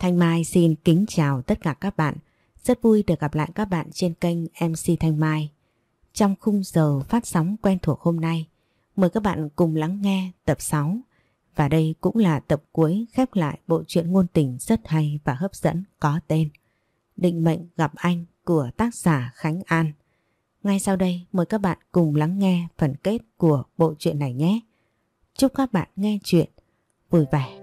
Thanh Mai xin kính chào tất cả các bạn. Rất vui được gặp lại các bạn trên kênh MC Thanh Mai. Trong khung giờ phát sóng quen thuộc hôm nay, mời các bạn cùng lắng nghe tập 6. Và đây cũng là tập cuối khép lại bộ truyện ngôn tình rất hay và hấp dẫn có tên Định mệnh gặp anh của tác giả Khánh An. Ngay sau đây mời các bạn cùng lắng nghe phần kết của bộ truyện này nhé. Chúc các bạn nghe chuyện vui vẻ.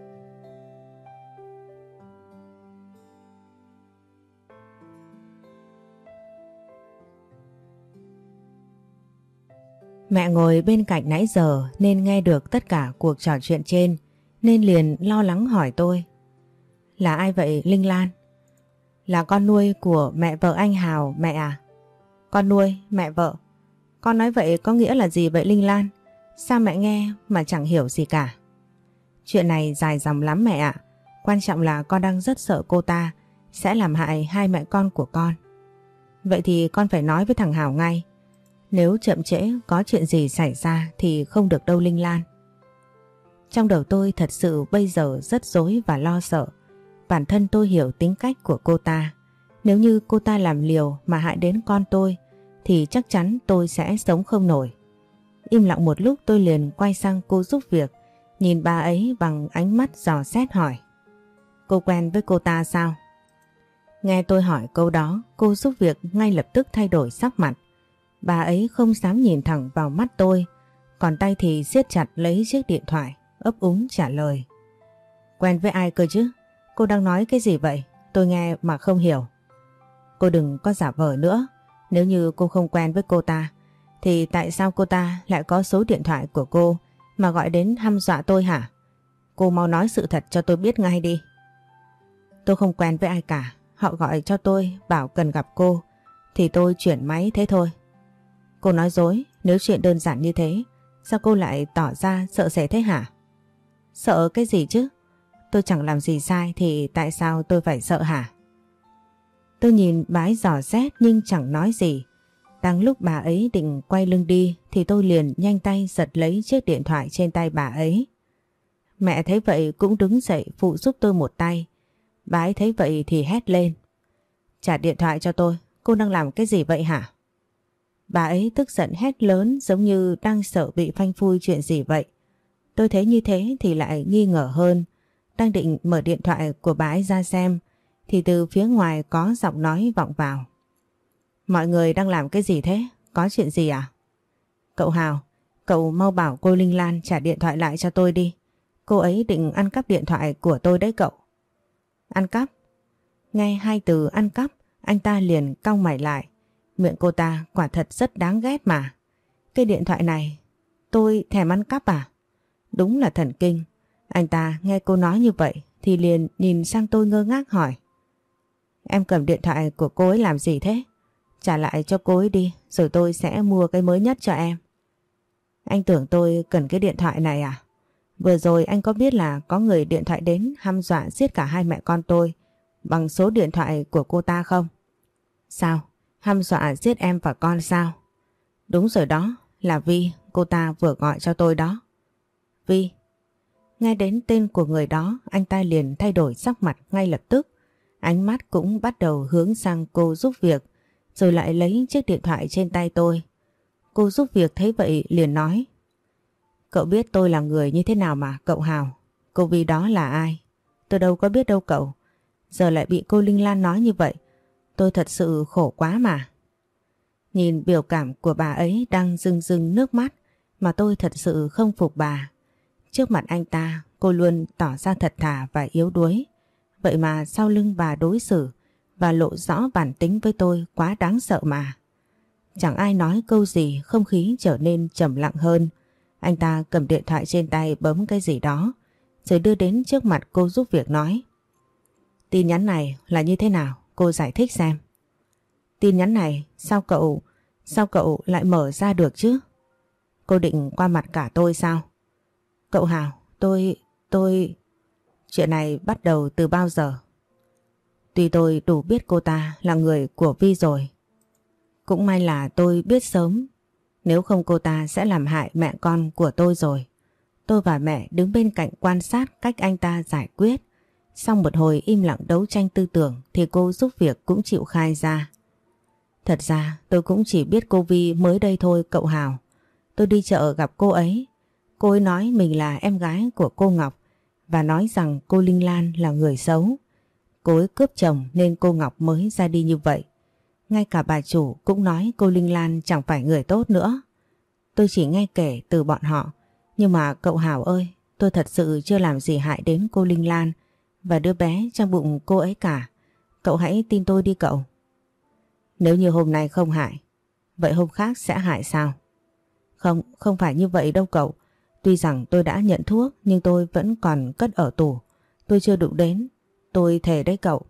Mẹ ngồi bên cạnh nãy giờ nên nghe được tất cả cuộc trò chuyện trên nên liền lo lắng hỏi tôi. Là ai vậy Linh Lan? Là con nuôi của mẹ vợ anh Hào mẹ à? Con nuôi, mẹ vợ. Con nói vậy có nghĩa là gì vậy Linh Lan? Sao mẹ nghe mà chẳng hiểu gì cả? Chuyện này dài dòng lắm mẹ ạ. Quan trọng là con đang rất sợ cô ta sẽ làm hại hai mẹ con của con. Vậy thì con phải nói với thằng Hào ngay. Nếu chậm trễ có chuyện gì xảy ra thì không được đâu Linh Lan. Trong đầu tôi thật sự bây giờ rất rối và lo sợ. Bản thân tôi hiểu tính cách của cô ta. Nếu như cô ta làm liều mà hại đến con tôi thì chắc chắn tôi sẽ sống không nổi. Im lặng một lúc tôi liền quay sang cô giúp việc, nhìn bà ấy bằng ánh mắt dò xét hỏi. Cô quen với cô ta sao? Nghe tôi hỏi câu đó, cô giúp việc ngay lập tức thay đổi sắc mặt. Bà ấy không dám nhìn thẳng vào mắt tôi, còn tay thì siết chặt lấy chiếc điện thoại, ấp úng trả lời. Quen với ai cơ chứ? Cô đang nói cái gì vậy? Tôi nghe mà không hiểu. Cô đừng có giả vờ nữa. Nếu như cô không quen với cô ta, thì tại sao cô ta lại có số điện thoại của cô mà gọi đến hăm dọa tôi hả? Cô mau nói sự thật cho tôi biết ngay đi. Tôi không quen với ai cả. Họ gọi cho tôi bảo cần gặp cô thì tôi chuyển máy thế thôi. Cô nói dối, nếu chuyện đơn giản như thế, sao cô lại tỏ ra sợ sệt thế hả? Sợ cái gì chứ? Tôi chẳng làm gì sai thì tại sao tôi phải sợ hả? Tôi nhìn bái giỏ xét nhưng chẳng nói gì. Đang lúc bà ấy định quay lưng đi thì tôi liền nhanh tay giật lấy chiếc điện thoại trên tay bà ấy. Mẹ thấy vậy cũng đứng dậy phụ giúp tôi một tay. Bà ấy thấy vậy thì hét lên. Trả điện thoại cho tôi, cô đang làm cái gì vậy hả? Bà ấy tức giận hét lớn giống như đang sợ bị phanh phui chuyện gì vậy. Tôi thấy như thế thì lại nghi ngờ hơn. Đang định mở điện thoại của bà ấy ra xem thì từ phía ngoài có giọng nói vọng vào. Mọi người đang làm cái gì thế? Có chuyện gì à? Cậu Hào, cậu mau bảo cô Linh Lan trả điện thoại lại cho tôi đi. Cô ấy định ăn cắp điện thoại của tôi đấy cậu. Ăn cắp? Nghe hai từ ăn cắp, anh ta liền cong mày lại. Miệng cô ta quả thật rất đáng ghét mà. Cái điện thoại này, tôi thèm ăn cắp à? Đúng là thần kinh. Anh ta nghe cô nói như vậy thì liền nhìn sang tôi ngơ ngác hỏi. Em cầm điện thoại của cô ấy làm gì thế? Trả lại cho cô ấy đi rồi tôi sẽ mua cái mới nhất cho em. Anh tưởng tôi cần cái điện thoại này à? Vừa rồi anh có biết là có người điện thoại đến hăm dọa giết cả hai mẹ con tôi bằng số điện thoại của cô ta không? Sao? Hăm dọa giết em và con sao? Đúng rồi đó, là Vi, cô ta vừa gọi cho tôi đó. Vi. Nghe đến tên của người đó, anh ta liền thay đổi sắc mặt ngay lập tức. Ánh mắt cũng bắt đầu hướng sang cô giúp việc, rồi lại lấy chiếc điện thoại trên tay tôi. Cô giúp việc thấy vậy liền nói. Cậu biết tôi là người như thế nào mà cậu Hào? Cô Vi đó là ai? Tôi đâu có biết đâu cậu. Giờ lại bị cô Linh Lan nói như vậy. Tôi thật sự khổ quá mà. Nhìn biểu cảm của bà ấy đang rưng rưng nước mắt, mà tôi thật sự không phục bà. Trước mặt anh ta, cô luôn tỏ ra thật thà và yếu đuối. Vậy mà sau lưng bà đối xử và lộ rõ bản tính với tôi quá đáng sợ mà. Chẳng ai nói câu gì không khí trở nên trầm lặng hơn. Anh ta cầm điện thoại trên tay bấm cái gì đó, rồi đưa đến trước mặt cô giúp việc nói. Tin nhắn này là như thế nào? Cô giải thích xem. Tin nhắn này sao cậu sao cậu lại mở ra được chứ? Cô định qua mặt cả tôi sao? Cậu Hào, tôi, tôi... Chuyện này bắt đầu từ bao giờ? Tuy tôi đủ biết cô ta là người của Vi rồi. Cũng may là tôi biết sớm. Nếu không cô ta sẽ làm hại mẹ con của tôi rồi. Tôi và mẹ đứng bên cạnh quan sát cách anh ta giải quyết. Sau một hồi im lặng đấu tranh tư tưởng thì cô giúp việc cũng chịu khai ra. Thật ra tôi cũng chỉ biết cô Vi mới đây thôi cậu Hào. Tôi đi chợ gặp cô ấy. Cô ấy nói mình là em gái của cô Ngọc và nói rằng cô Linh Lan là người xấu. Cô ấy cướp chồng nên cô Ngọc mới ra đi như vậy. Ngay cả bà chủ cũng nói cô Linh Lan chẳng phải người tốt nữa. Tôi chỉ nghe kể từ bọn họ. Nhưng mà cậu Hảo ơi, tôi thật sự chưa làm gì hại đến cô Linh Lan và đứa bé trong bụng cô ấy cả. Cậu hãy tin tôi đi cậu. Nếu như hôm nay không hại, vậy hôm khác sẽ hại sao? Không, không phải như vậy đâu cậu. Tuy rằng tôi đã nhận thuốc nhưng tôi vẫn còn cất ở tủ. Tôi chưa đụng đến. Tôi thề đấy cậu.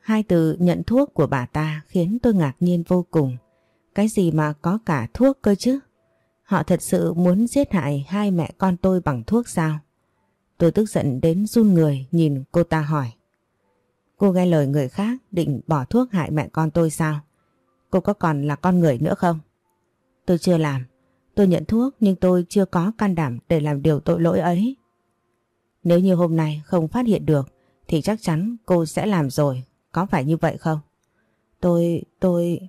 Hai từ nhận thuốc của bà ta khiến tôi ngạc nhiên vô cùng. Cái gì mà có cả thuốc cơ chứ? Họ thật sự muốn giết hại hai mẹ con tôi bằng thuốc sao? Tôi tức giận đến run người nhìn cô ta hỏi. Cô nghe lời người khác định bỏ thuốc hại mẹ con tôi sao? Cô có còn là con người nữa không? Tôi chưa làm. Tôi nhận thuốc nhưng tôi chưa có can đảm để làm điều tội lỗi ấy. Nếu như hôm nay không phát hiện được thì chắc chắn cô sẽ làm rồi. Có phải như vậy không? Tôi, tôi...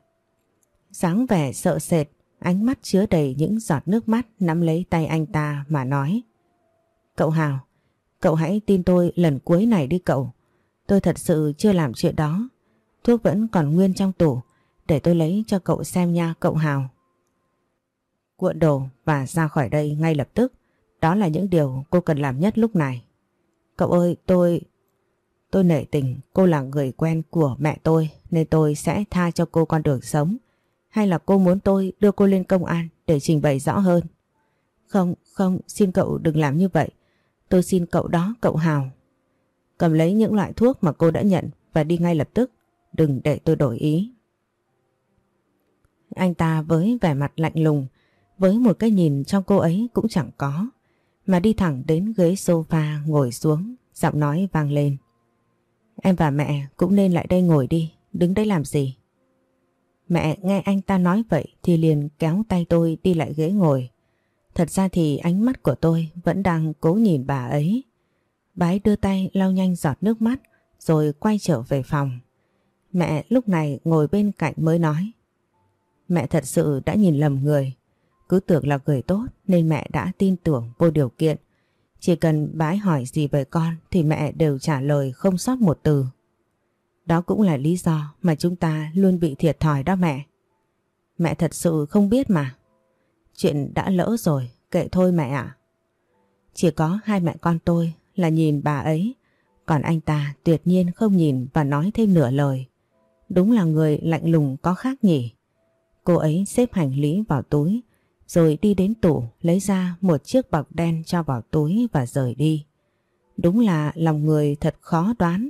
Sáng vẻ sợ sệt, ánh mắt chứa đầy những giọt nước mắt nắm lấy tay anh ta mà nói. Cậu Hào, cậu hãy tin tôi lần cuối này đi cậu. Tôi thật sự chưa làm chuyện đó. Thuốc vẫn còn nguyên trong tủ. Để tôi lấy cho cậu xem nha cậu Hào. Cuộn đồ và ra khỏi đây ngay lập tức. Đó là những điều cô cần làm nhất lúc này. Cậu ơi, tôi... Tôi nể tình cô là người quen của mẹ tôi nên tôi sẽ tha cho cô con đường sống. Hay là cô muốn tôi đưa cô lên công an để trình bày rõ hơn? Không, không, xin cậu đừng làm như vậy. Tôi xin cậu đó, cậu Hào. Cầm lấy những loại thuốc mà cô đã nhận và đi ngay lập tức. Đừng để tôi đổi ý. Anh ta với vẻ mặt lạnh lùng, với một cái nhìn trong cô ấy cũng chẳng có, mà đi thẳng đến ghế sofa ngồi xuống, giọng nói vang lên. Em và mẹ cũng nên lại đây ngồi đi, đứng đây làm gì? Mẹ nghe anh ta nói vậy thì liền kéo tay tôi đi lại ghế ngồi. Thật ra thì ánh mắt của tôi vẫn đang cố nhìn bà ấy. Bà ấy đưa tay lau nhanh giọt nước mắt, rồi quay trở về phòng. Mẹ lúc này ngồi bên cạnh mới nói. Mẹ thật sự đã nhìn lầm người. Cứ tưởng là người tốt nên mẹ đã tin tưởng vô điều kiện. Chỉ cần bái hỏi gì về con thì mẹ đều trả lời không sót một từ. Đó cũng là lý do mà chúng ta luôn bị thiệt thòi đó mẹ. Mẹ thật sự không biết mà. Chuyện đã lỡ rồi, kệ thôi mẹ ạ. Chỉ có hai mẹ con tôi là nhìn bà ấy, còn anh ta tuyệt nhiên không nhìn và nói thêm nửa lời. Đúng là người lạnh lùng có khác nhỉ. Cô ấy xếp hành lý vào túi, rồi đi đến tủ lấy ra một chiếc bọc đen cho vào túi và rời đi. Đúng là lòng người thật khó đoán.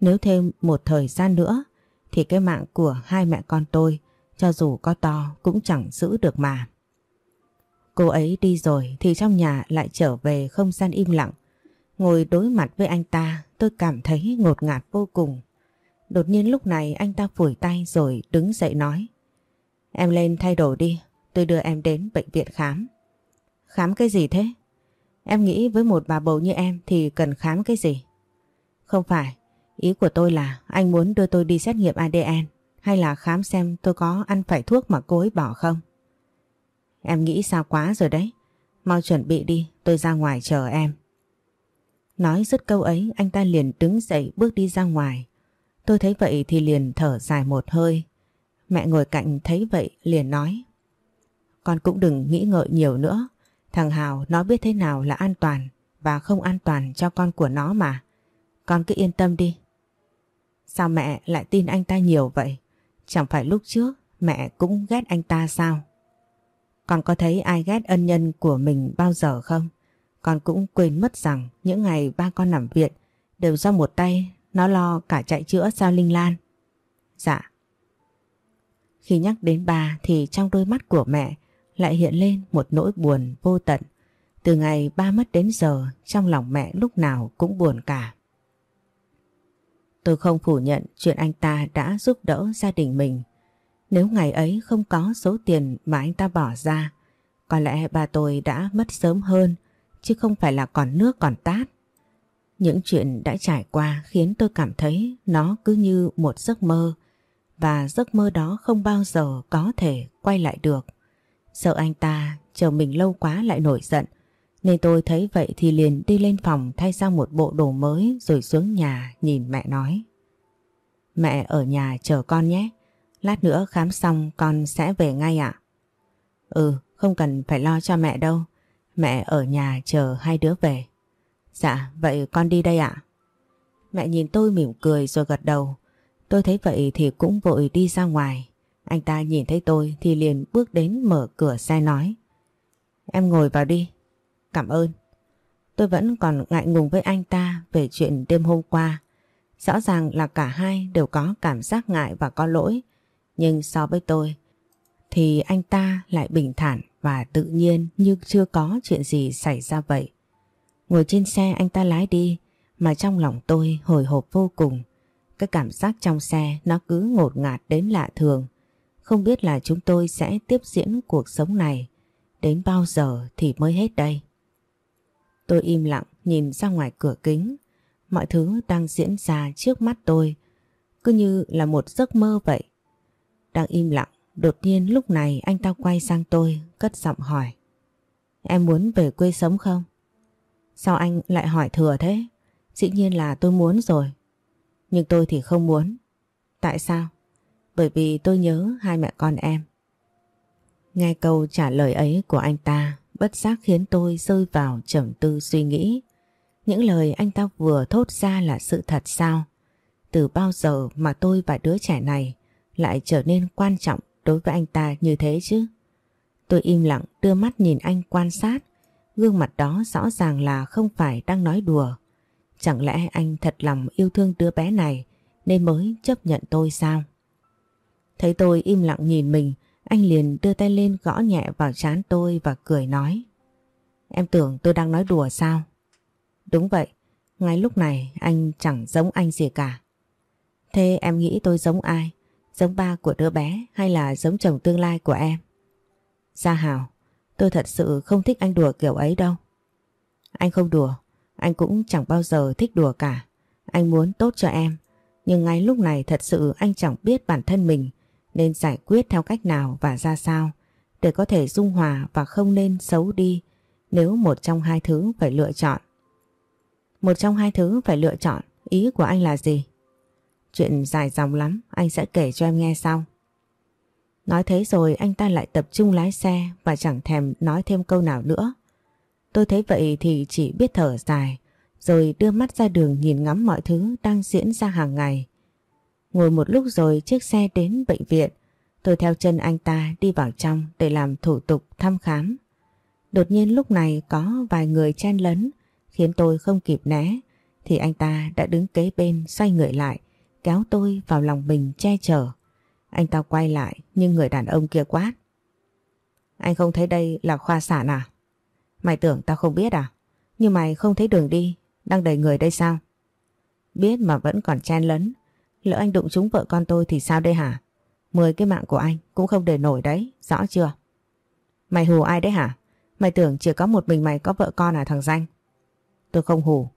Nếu thêm một thời gian nữa thì cái mạng của hai mẹ con tôi cho dù có to cũng chẳng giữ được mà. Cô ấy đi rồi thì trong nhà lại trở về không gian im lặng. Ngồi đối mặt với anh ta tôi cảm thấy ngột ngạt vô cùng. Đột nhiên lúc này anh ta phủi tay rồi đứng dậy nói. Em lên thay đổi đi, tôi đưa em đến bệnh viện khám. Khám cái gì thế? Em nghĩ với một bà bầu như em thì cần khám cái gì? Không phải, ý của tôi là anh muốn đưa tôi đi xét nghiệm ADN hay là khám xem tôi có ăn phải thuốc mà cô ấy bỏ không? Em nghĩ sao quá rồi đấy. Mau chuẩn bị đi, tôi ra ngoài chờ em. Nói dứt câu ấy anh ta liền đứng dậy bước đi ra ngoài. Tôi thấy vậy thì liền thở dài một hơi. Mẹ ngồi cạnh thấy vậy liền nói. Con cũng đừng nghĩ ngợi nhiều nữa. Thằng Hào nó biết thế nào là an toàn và không an toàn cho con của nó mà. Con cứ yên tâm đi. Sao mẹ lại tin anh ta nhiều vậy? Chẳng phải lúc trước mẹ cũng ghét anh ta sao? Con có thấy ai ghét ân nhân của mình bao giờ không? Con cũng quên mất rằng những ngày ba con nằm viện, đều do một tay nó lo cả chạy chữa sao Linh Lan. Dạ. Khi nhắc đến ba thì trong đôi mắt của mẹ lại hiện lên một nỗi buồn vô tận. Từ ngày ba mất đến giờ, trong lòng mẹ lúc nào cũng buồn cả. Tôi không phủ nhận chuyện anh ta đã giúp đỡ gia đình mình. Nếu ngày ấy không có số tiền mà anh ta bỏ ra, có lẽ bà tôi đã mất sớm hơn chứ không phải là còn nước còn tát. Những chuyện đã trải qua khiến tôi cảm thấy nó cứ như một giấc mơ và giấc mơ đó không bao giờ có thể quay lại được. Sợ anh ta chờ mình lâu quá lại nổi giận nên tôi thấy vậy thì liền đi lên phòng thay sang một bộ đồ mới rồi xuống nhà nhìn mẹ nói. Mẹ ở nhà chờ con nhé. Lát nữa khám xong con sẽ về ngay ạ. Ừ, không cần phải lo cho mẹ đâu. Mẹ ở nhà chờ hai đứa về. Dạ, vậy con đi đây ạ. Mẹ nhìn tôi mỉm cười rồi gật đầu. Tôi thấy vậy thì cũng vội đi ra ngoài. Anh ta nhìn thấy tôi thì liền bước đến mở cửa xe nói. Em ngồi vào đi. Cảm ơn. Tôi vẫn còn ngại ngùng với anh ta về chuyện đêm hôm qua. Rõ ràng là cả hai đều có cảm giác ngại và có lỗi. Nhưng so với tôi, thì anh ta lại bình thản và tự nhiên như chưa có chuyện gì xảy ra vậy. Ngồi trên xe anh ta lái đi, mà trong lòng tôi hồi hộp vô cùng. Cái cảm giác trong xe nó cứ ngột ngạt đến lạ thường. Không biết là chúng tôi sẽ tiếp diễn cuộc sống này đến bao giờ thì mới hết đây. Tôi im lặng nhìn ra ngoài cửa kính. Mọi thứ đang diễn ra trước mắt tôi cứ như là một giấc mơ vậy. Đang im lặng, đột nhiên lúc này anh ta quay sang tôi, cất giọng hỏi. Em muốn về quê sống không? Sao anh lại hỏi thừa thế? Dĩ nhiên là tôi muốn rồi. Nhưng tôi thì không muốn. Tại sao? Bởi vì tôi nhớ hai mẹ con em. Nghe câu trả lời ấy của anh ta bất giác khiến tôi rơi vào trầm tư suy nghĩ. Những lời anh ta vừa thốt ra là sự thật sao? Từ bao giờ mà tôi và đứa trẻ này lại trở nên quan trọng đối với anh ta như thế chứ? Tôi im lặng đưa mắt nhìn anh quan sát, gương mặt đó rõ ràng là không phải đang nói đùa. Chẳng lẽ anh thật lòng yêu thương đứa bé này nên mới chấp nhận tôi sao? Thấy tôi im lặng nhìn mình, anh liền đưa tay lên gõ nhẹ vào trán tôi và cười nói. Em tưởng tôi đang nói đùa sao? Đúng vậy, ngay lúc này anh chẳng giống anh gì cả. Thế em nghĩ tôi giống ai? Giống ba của đứa bé hay là giống chồng tương lai của em? Gia Hảo, tôi thật sự không thích anh đùa kiểu ấy đâu. Anh không đùa, anh cũng chẳng bao giờ thích đùa cả. Anh muốn tốt cho em, nhưng ngay lúc này thật sự anh chẳng biết bản thân mình nên giải quyết theo cách nào và ra sao để có thể dung hòa và không nên xấu đi nếu một trong hai thứ phải lựa chọn. Một trong hai thứ phải lựa chọn, ý của anh là gì? Chuyện dài dòng lắm, anh sẽ kể cho em nghe sau. Nói thế rồi anh ta lại tập trung lái xe và chẳng thèm nói thêm câu nào nữa. Tôi thấy vậy thì chỉ biết thở dài, rồi đưa mắt ra đường nhìn ngắm mọi thứ đang diễn ra hàng ngày. Ngồi một lúc rồi chiếc xe đến bệnh viện, tôi theo chân anh ta đi vào trong để làm thủ tục thăm khám. Đột nhiên lúc này có vài người chen lấn, khiến tôi không kịp né, thì anh ta đã đứng kế bên xoay người lại, kéo tôi vào lòng mình che chở. Anh ta quay lại nhưng người đàn ông kia quát. Anh không thấy đây là khoa sản à? Mày tưởng tao không biết à? Nhưng mày không thấy đường đi, đang đầy người đây sao? Biết mà vẫn còn chen lấn, lỡ anh đụng trúng vợ con tôi thì sao đây hả? Mười cái mạng của anh cũng không để nổi đấy, rõ chưa? Mày hù ai đấy hả? Mày tưởng chỉ có một mình mày có vợ con à thằng danh? Tôi không hù,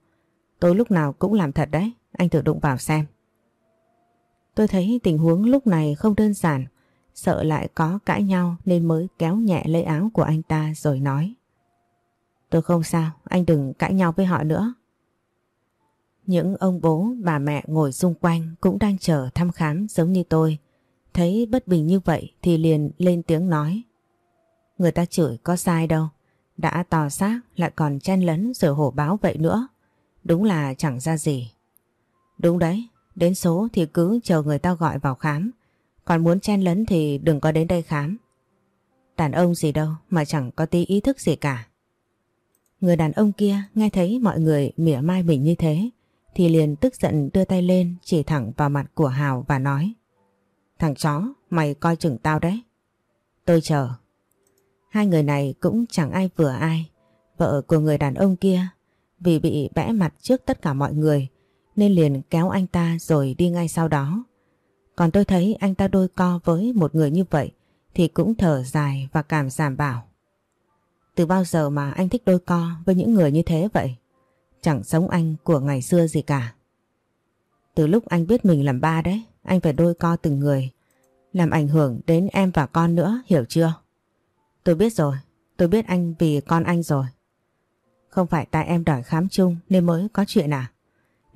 tôi lúc nào cũng làm thật đấy, anh thử đụng vào xem. Tôi thấy tình huống lúc này không đơn giản, sợ lại có cãi nhau nên mới kéo nhẹ lấy áo của anh ta rồi nói. Tôi không sao, anh đừng cãi nhau với họ nữa. Những ông bố, bà mẹ ngồi xung quanh cũng đang chờ thăm khám giống như tôi. Thấy bất bình như vậy thì liền lên tiếng nói. Người ta chửi có sai đâu, đã tò xác lại còn chen lấn rồi hổ báo vậy nữa. Đúng là chẳng ra gì. Đúng đấy, đến số thì cứ chờ người ta gọi vào khám. Còn muốn chen lấn thì đừng có đến đây khám. Đàn ông gì đâu mà chẳng có tí ý thức gì cả. Người đàn ông kia nghe thấy mọi người mỉa mai mình như thế thì liền tức giận đưa tay lên chỉ thẳng vào mặt của Hào và nói Thằng chó, mày coi chừng tao đấy. Tôi chờ. Hai người này cũng chẳng ai vừa ai. Vợ của người đàn ông kia vì bị bẽ mặt trước tất cả mọi người nên liền kéo anh ta rồi đi ngay sau đó. Còn tôi thấy anh ta đôi co với một người như vậy thì cũng thở dài và cảm giảm bảo. Từ bao giờ mà anh thích đôi co với những người như thế vậy? chẳng sống anh của ngày xưa gì cả. Từ lúc anh biết mình làm ba đấy, anh phải đôi co từng người, làm ảnh hưởng đến em và con nữa, hiểu chưa? Tôi biết rồi, tôi biết anh vì con anh rồi. Không phải tại em đòi khám chung nên mới có chuyện à?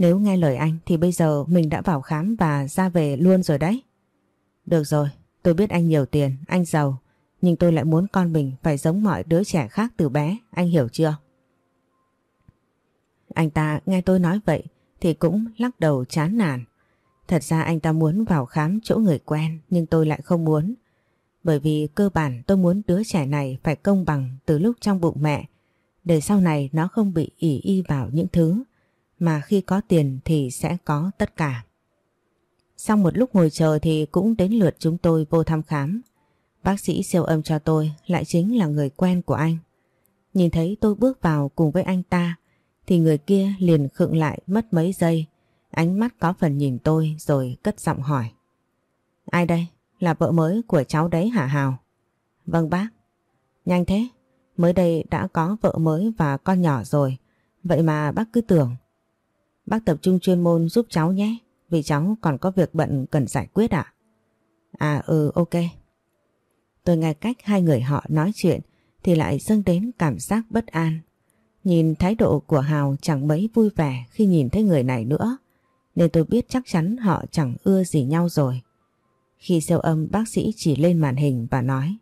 Nếu nghe lời anh thì bây giờ mình đã vào khám và ra về luôn rồi đấy. Được rồi, tôi biết anh nhiều tiền, anh giàu, nhưng tôi lại muốn con mình phải giống mọi đứa trẻ khác từ bé, anh hiểu chưa? Anh ta nghe tôi nói vậy thì cũng lắc đầu chán nản. Thật ra anh ta muốn vào khám chỗ người quen nhưng tôi lại không muốn. Bởi vì cơ bản tôi muốn đứa trẻ này phải công bằng từ lúc trong bụng mẹ để sau này nó không bị ỉ y vào những thứ mà khi có tiền thì sẽ có tất cả. Sau một lúc ngồi chờ thì cũng đến lượt chúng tôi vô thăm khám. Bác sĩ siêu âm cho tôi lại chính là người quen của anh. Nhìn thấy tôi bước vào cùng với anh ta, thì người kia liền khựng lại mất mấy giây. Ánh mắt có phần nhìn tôi rồi cất giọng hỏi. Ai đây? Là vợ mới của cháu đấy hả Hào? Vâng bác. Nhanh thế. Mới đây đã có vợ mới và con nhỏ rồi. Vậy mà bác cứ tưởng. Bác tập trung chuyên môn giúp cháu nhé. Vì cháu còn có việc bận cần giải quyết ạ. À? à ừ ok. Tôi nghe cách hai người họ nói chuyện thì lại dâng đến cảm giác bất an. Nhìn thái độ của Hào chẳng mấy vui vẻ khi nhìn thấy người này nữa. Nên tôi biết chắc chắn họ chẳng ưa gì nhau rồi. Khi siêu âm bác sĩ chỉ lên màn hình và nói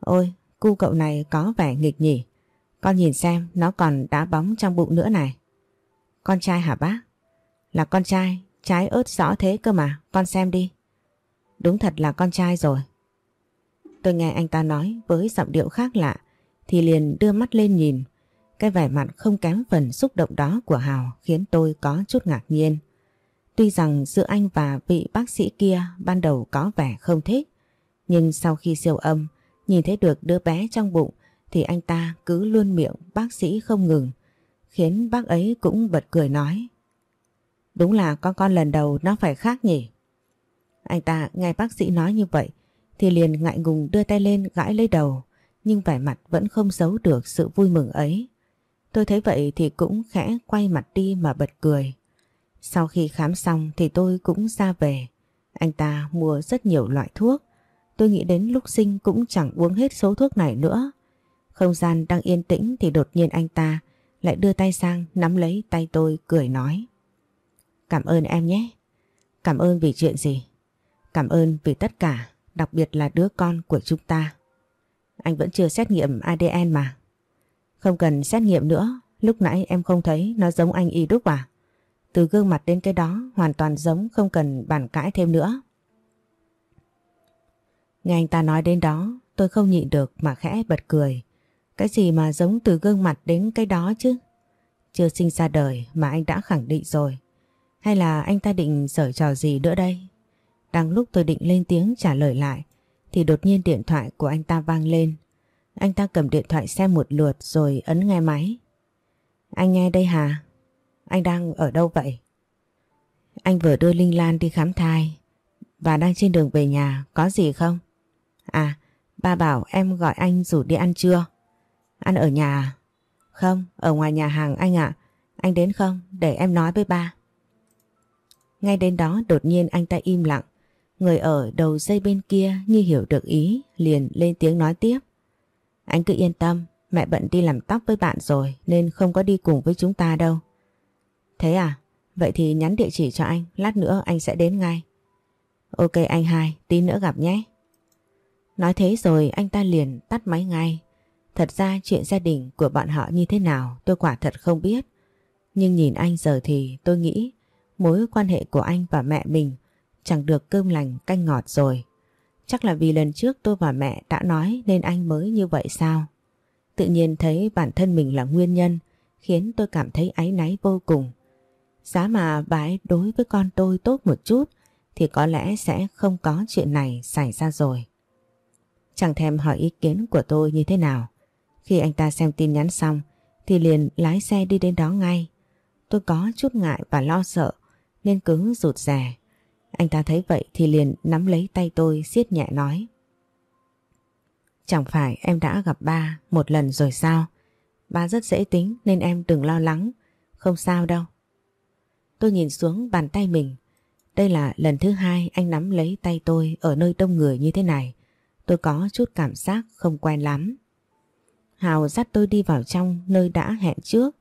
Ôi, cu cậu này có vẻ nghịch nhỉ. Con nhìn xem nó còn đá bóng trong bụng nữa này. Con trai hả bác? Là con trai, trái ớt rõ thế cơ mà, con xem đi. Đúng thật là con trai rồi. Tôi nghe anh ta nói với giọng điệu khác lạ thì liền đưa mắt lên nhìn. Cái vẻ mặt không kém phần xúc động đó của Hào khiến tôi có chút ngạc nhiên. Tuy rằng giữa anh và vị bác sĩ kia ban đầu có vẻ không thích, nhưng sau khi siêu âm, nhìn thấy được đứa bé trong bụng thì anh ta cứ luôn miệng bác sĩ không ngừng, khiến bác ấy cũng bật cười nói. Đúng là con con lần đầu nó phải khác nhỉ? Anh ta nghe bác sĩ nói như vậy thì liền ngại ngùng đưa tay lên gãi lấy đầu, nhưng vẻ mặt vẫn không giấu được sự vui mừng ấy. Tôi thấy vậy thì cũng khẽ quay mặt đi mà bật cười. Sau khi khám xong thì tôi cũng ra về. Anh ta mua rất nhiều loại thuốc. Tôi nghĩ đến lúc sinh cũng chẳng uống hết số thuốc này nữa. Không gian đang yên tĩnh thì đột nhiên anh ta lại đưa tay sang nắm lấy tay tôi cười nói. Cảm ơn em nhé. Cảm ơn vì chuyện gì? Cảm ơn vì tất cả, đặc biệt là đứa con của chúng ta. Anh vẫn chưa xét nghiệm ADN mà. Không cần xét nghiệm nữa, lúc nãy em không thấy nó giống anh y đúc à? Từ gương mặt đến cái đó hoàn toàn giống không cần bàn cãi thêm nữa. Nghe anh ta nói đến đó tôi không nhịn được mà khẽ bật cười. Cái gì mà giống từ gương mặt đến cái đó chứ? Chưa sinh ra đời mà anh đã khẳng định rồi. Hay là anh ta định giở trò gì nữa đây? Đang lúc tôi định lên tiếng trả lời lại thì đột nhiên điện thoại của anh ta vang lên. Anh ta cầm điện thoại xem một lượt rồi ấn nghe máy. Anh nghe đây hả? Anh đang ở đâu vậy? Anh vừa đưa Linh Lan đi khám thai và đang trên đường về nhà, có gì không? À, ba bảo em gọi anh rủ đi ăn trưa. Ăn ở nhà à? Không, ở ngoài nhà hàng anh ạ. Anh đến không? Để em nói với ba. Ngay đến đó đột nhiên anh ta im lặng. Người ở đầu dây bên kia như hiểu được ý, liền lên tiếng nói tiếp. Anh cứ yên tâm, mẹ bận đi làm tóc với bạn rồi nên không có đi cùng với chúng ta đâu. Thế à? Vậy thì nhắn địa chỉ cho anh, lát nữa anh sẽ đến ngay. Ok anh hai, tí nữa gặp nhé. Nói thế rồi anh ta liền tắt máy ngay. Thật ra chuyện gia đình của bọn họ như thế nào tôi quả thật không biết. Nhưng nhìn anh giờ thì tôi nghĩ mối quan hệ của anh và mẹ mình chẳng được cơm lành canh ngọt rồi. Chắc là vì lần trước tôi và mẹ đã nói nên anh mới như vậy sao? Tự nhiên thấy bản thân mình là nguyên nhân, khiến tôi cảm thấy áy náy vô cùng. Giá mà bà ấy đối với con tôi tốt một chút thì có lẽ sẽ không có chuyện này xảy ra rồi. Chẳng thèm hỏi ý kiến của tôi như thế nào. Khi anh ta xem tin nhắn xong, thì liền lái xe đi đến đó ngay. Tôi có chút ngại và lo sợ, nên cứ rụt rè. Anh ta thấy vậy thì liền nắm lấy tay tôi, siết nhẹ nói. Chẳng phải em đã gặp ba một lần rồi sao? Ba rất dễ tính nên em đừng lo lắng. không sao đâu. Tôi nhìn xuống bàn tay mình. Đây là lần thứ hai anh nắm lấy tay tôi ở nơi đông người như thế này. Tôi có chút cảm giác không quen lắm. Hào dắt tôi đi vào trong nơi đã hẹn trước.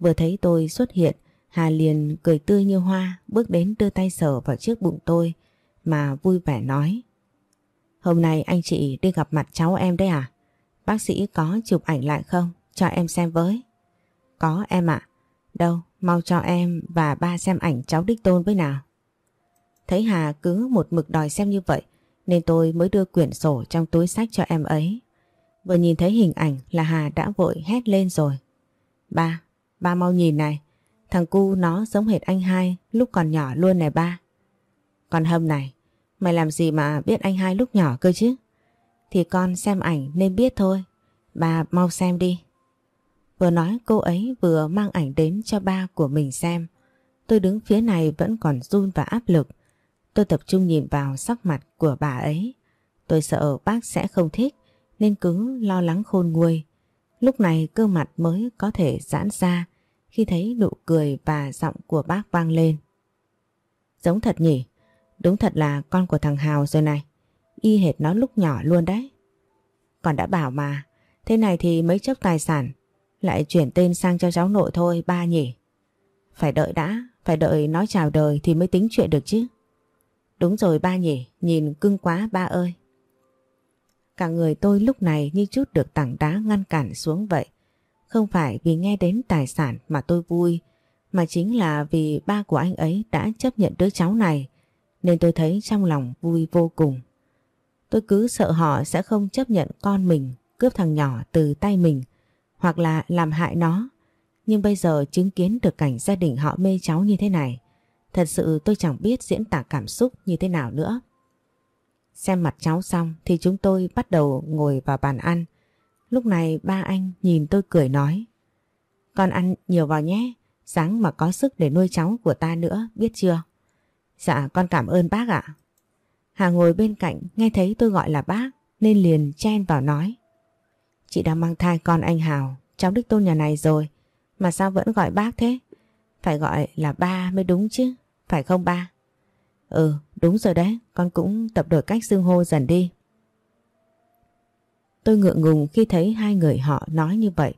Vừa thấy tôi xuất hiện, Hà liền cười tươi như hoa, bước đến đưa tay sờ vào trước bụng tôi mà vui vẻ nói. Hôm nay anh chị đi gặp mặt cháu em đấy à? Bác sĩ có chụp ảnh lại không? Cho em xem với. Có em ạ. Đâu, mau cho em và ba xem ảnh cháu đích tôn với nào. Thấy Hà cứ một mực đòi xem như vậy nên tôi mới đưa quyển sổ trong túi sách cho em ấy. Vừa nhìn thấy hình ảnh là Hà đã vội hét lên rồi. Ba, ba mau nhìn này. Thằng cu nó giống hệt anh hai lúc còn nhỏ luôn này ba. Còn Hâm này, mày làm gì mà biết anh hai lúc nhỏ cơ chứ? Thì con xem ảnh nên biết thôi. Ba mau xem đi. Vừa nói cô ấy vừa mang ảnh đến cho ba của mình xem. Tôi đứng phía này vẫn còn run và áp lực. Tôi tập trung nhìn vào sắc mặt của bà ấy. Tôi sợ bác sẽ không thích nên cứ lo lắng khôn nguôi. Lúc này cơ mặt mới có thể giãn ra khi thấy nụ cười và giọng của bác vang lên. Giống thật nhỉ? Đúng thật là con của thằng Hào rồi này. Y hệt nó lúc nhỏ luôn đấy. Còn đã bảo mà, thế này thì mấy chốc tài sản lại chuyển tên sang cho cháu nội thôi ba nhỉ. Phải đợi đã, phải đợi nói chào đời thì mới tính chuyện được chứ. Đúng rồi ba nhỉ, nhìn cưng quá ba ơi. Cả người tôi lúc này như chút được tảng đá ngăn cản xuống vậy. Không phải vì nghe đến tài sản mà tôi vui, mà chính là vì ba của anh ấy đã chấp nhận đứa cháu này, nên tôi thấy trong lòng vui vô cùng. Tôi cứ sợ họ sẽ không chấp nhận con mình cướp thằng nhỏ từ tay mình hoặc là làm hại nó. Nhưng bây giờ chứng kiến được cảnh gia đình họ mê cháu như thế này, thật sự tôi chẳng biết diễn tả cảm xúc như thế nào nữa. Xem mặt cháu xong thì chúng tôi bắt đầu ngồi vào bàn ăn. Lúc này ba anh nhìn tôi cười nói Con ăn nhiều vào nhé, sáng mà có sức để nuôi cháu của ta nữa, biết chưa? Dạ con cảm ơn bác ạ. Hà ngồi bên cạnh nghe thấy tôi gọi là bác nên liền chen vào nói Chị đã mang thai con anh Hào, cháu đích tôn nhà này rồi mà sao vẫn gọi bác thế? Phải gọi là ba mới đúng chứ, phải không ba? Ừ, đúng rồi đấy, con cũng tập đổi cách xưng hô dần đi. Tôi ngượng ngùng khi thấy hai người họ nói như vậy.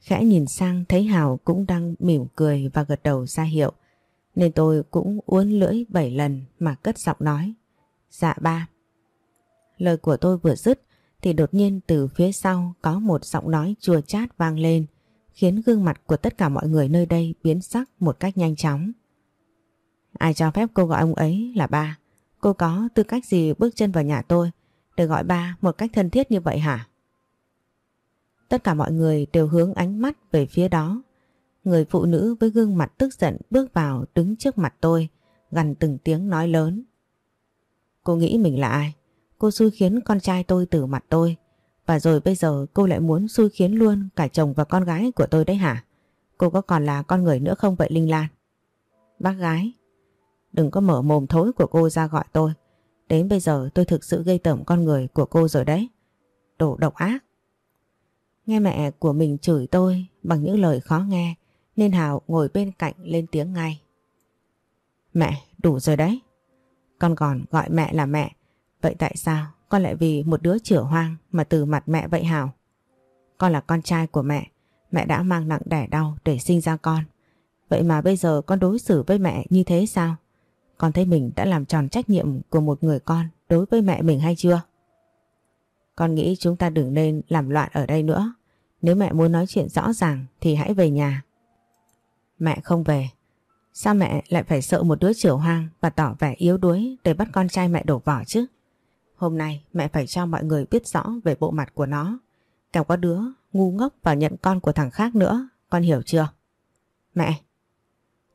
Khẽ nhìn sang thấy Hào cũng đang mỉm cười và gật đầu ra hiệu. Nên tôi cũng uốn lưỡi bảy lần mà cất giọng nói. Dạ ba. Lời của tôi vừa dứt thì đột nhiên từ phía sau có một giọng nói chua chát vang lên khiến gương mặt của tất cả mọi người nơi đây biến sắc một cách nhanh chóng. Ai cho phép cô gọi ông ấy là ba? Cô có tư cách gì bước chân vào nhà tôi để gọi ba một cách thân thiết như vậy hả? Tất cả mọi người đều hướng ánh mắt về phía đó. Người phụ nữ với gương mặt tức giận bước vào đứng trước mặt tôi, gần từng tiếng nói lớn. Cô nghĩ mình là ai? Cô xui khiến con trai tôi từ mặt tôi. Và rồi bây giờ cô lại muốn xui khiến luôn cả chồng và con gái của tôi đấy hả? Cô có còn là con người nữa không vậy Linh Lan? Bác gái, đừng có mở mồm thối của cô ra gọi tôi. Đến bây giờ tôi thực sự gây tởm con người của cô rồi đấy. Đồ độc ác. Nghe mẹ của mình chửi tôi bằng những lời khó nghe nên Hào ngồi bên cạnh lên tiếng ngay. Mẹ, đủ rồi đấy. Con còn gọi mẹ là mẹ. Vậy tại sao con lại vì một đứa chửa hoang mà từ mặt mẹ vậy Hào? Con là con trai của mẹ. Mẹ đã mang nặng đẻ đau để sinh ra con. Vậy mà bây giờ con đối xử với mẹ như thế sao? Con thấy mình đã làm tròn trách nhiệm của một người con đối với mẹ mình hay chưa? Con nghĩ chúng ta đừng nên làm loạn ở đây nữa. Nếu mẹ muốn nói chuyện rõ ràng thì hãy về nhà. Mẹ không về. Sao mẹ lại phải sợ một đứa trưởng hoang và tỏ vẻ yếu đuối để bắt con trai mẹ đổ vỏ chứ? Hôm nay mẹ phải cho mọi người biết rõ về bộ mặt của nó. Kẻo có đứa ngu ngốc và nhận con của thằng khác nữa. Con hiểu chưa? Mẹ!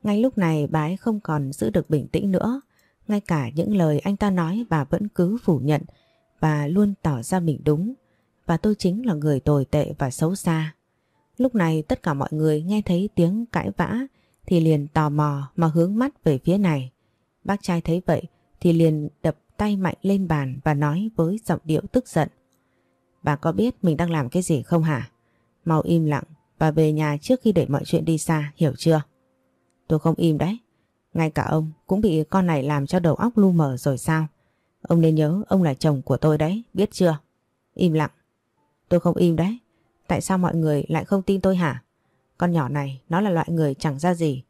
Ngay lúc này bà ấy không còn giữ được bình tĩnh nữa. Ngay cả những lời anh ta nói bà vẫn cứ phủ nhận và luôn tỏ ra mình đúng. Và tôi chính là người tồi tệ và xấu xa. Lúc này tất cả mọi người nghe thấy tiếng cãi vã thì liền tò mò mà hướng mắt về phía này. Bác trai thấy vậy thì liền đập tay mạnh lên bàn và nói với giọng điệu tức giận. Bà có biết mình đang làm cái gì không hả? Mau im lặng và về nhà trước khi để mọi chuyện đi xa, hiểu chưa? Tôi không im đấy. Ngay cả ông cũng bị con này làm cho đầu óc lu mờ rồi sao? Ông nên nhớ ông là chồng của tôi đấy, biết chưa? Im lặng. Tôi không im đấy. Tại sao mọi người lại không tin tôi hả? Con nhỏ này nó là loại người chẳng ra gì.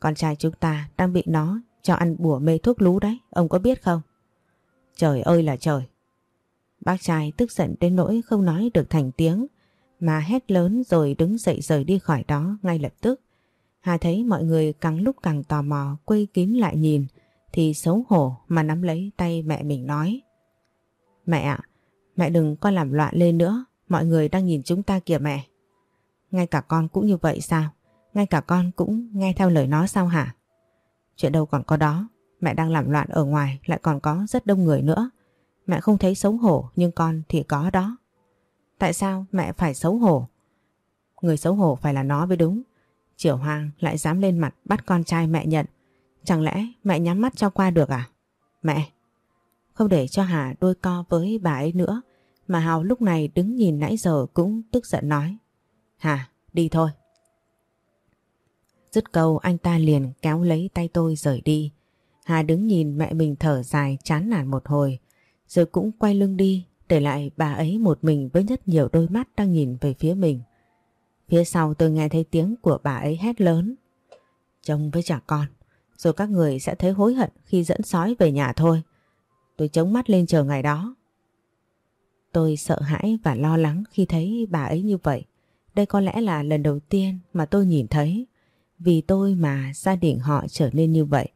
Con trai chúng ta đang bị nó cho ăn bùa mê thuốc lú đấy, ông có biết không? Trời ơi là trời! Bác trai tức giận đến nỗi không nói được thành tiếng mà hét lớn rồi đứng dậy rời đi khỏi đó ngay lập tức. Hà thấy mọi người càng lúc càng tò mò quây kín lại nhìn thì xấu hổ mà nắm lấy tay mẹ mình nói. Mẹ ạ, mẹ đừng có làm loạn lên nữa, mọi người đang nhìn chúng ta kìa mẹ. Ngay cả con cũng như vậy sao? Ngay cả con cũng nghe theo lời nó sao hả? Chuyện đâu còn có đó, mẹ đang làm loạn ở ngoài lại còn có rất đông người nữa. Mẹ không thấy xấu hổ nhưng con thì có đó. Tại sao mẹ phải xấu hổ? Người xấu hổ phải là nó mới đúng. Triều Hoàng lại dám lên mặt bắt con trai mẹ nhận. Chẳng lẽ mẹ nhắm mắt cho qua được à? Mẹ! Không để cho Hà đôi co với bà ấy nữa mà Hào lúc này đứng nhìn nãy giờ cũng tức giận nói. Hà, đi thôi. Dứt câu anh ta liền kéo lấy tay tôi rời đi. Hà đứng nhìn mẹ mình thở dài chán nản một hồi rồi cũng quay lưng đi để lại bà ấy một mình với rất nhiều đôi mắt đang nhìn về phía mình. Phía sau tôi nghe thấy tiếng của bà ấy hét lớn. Chồng với trả con, rồi các người sẽ thấy hối hận khi dẫn sói về nhà thôi. Tôi chống mắt lên chờ ngày đó. Tôi sợ hãi và lo lắng khi thấy bà ấy như vậy. Đây có lẽ là lần đầu tiên mà tôi nhìn thấy. Vì tôi mà gia đình họ trở nên như vậy,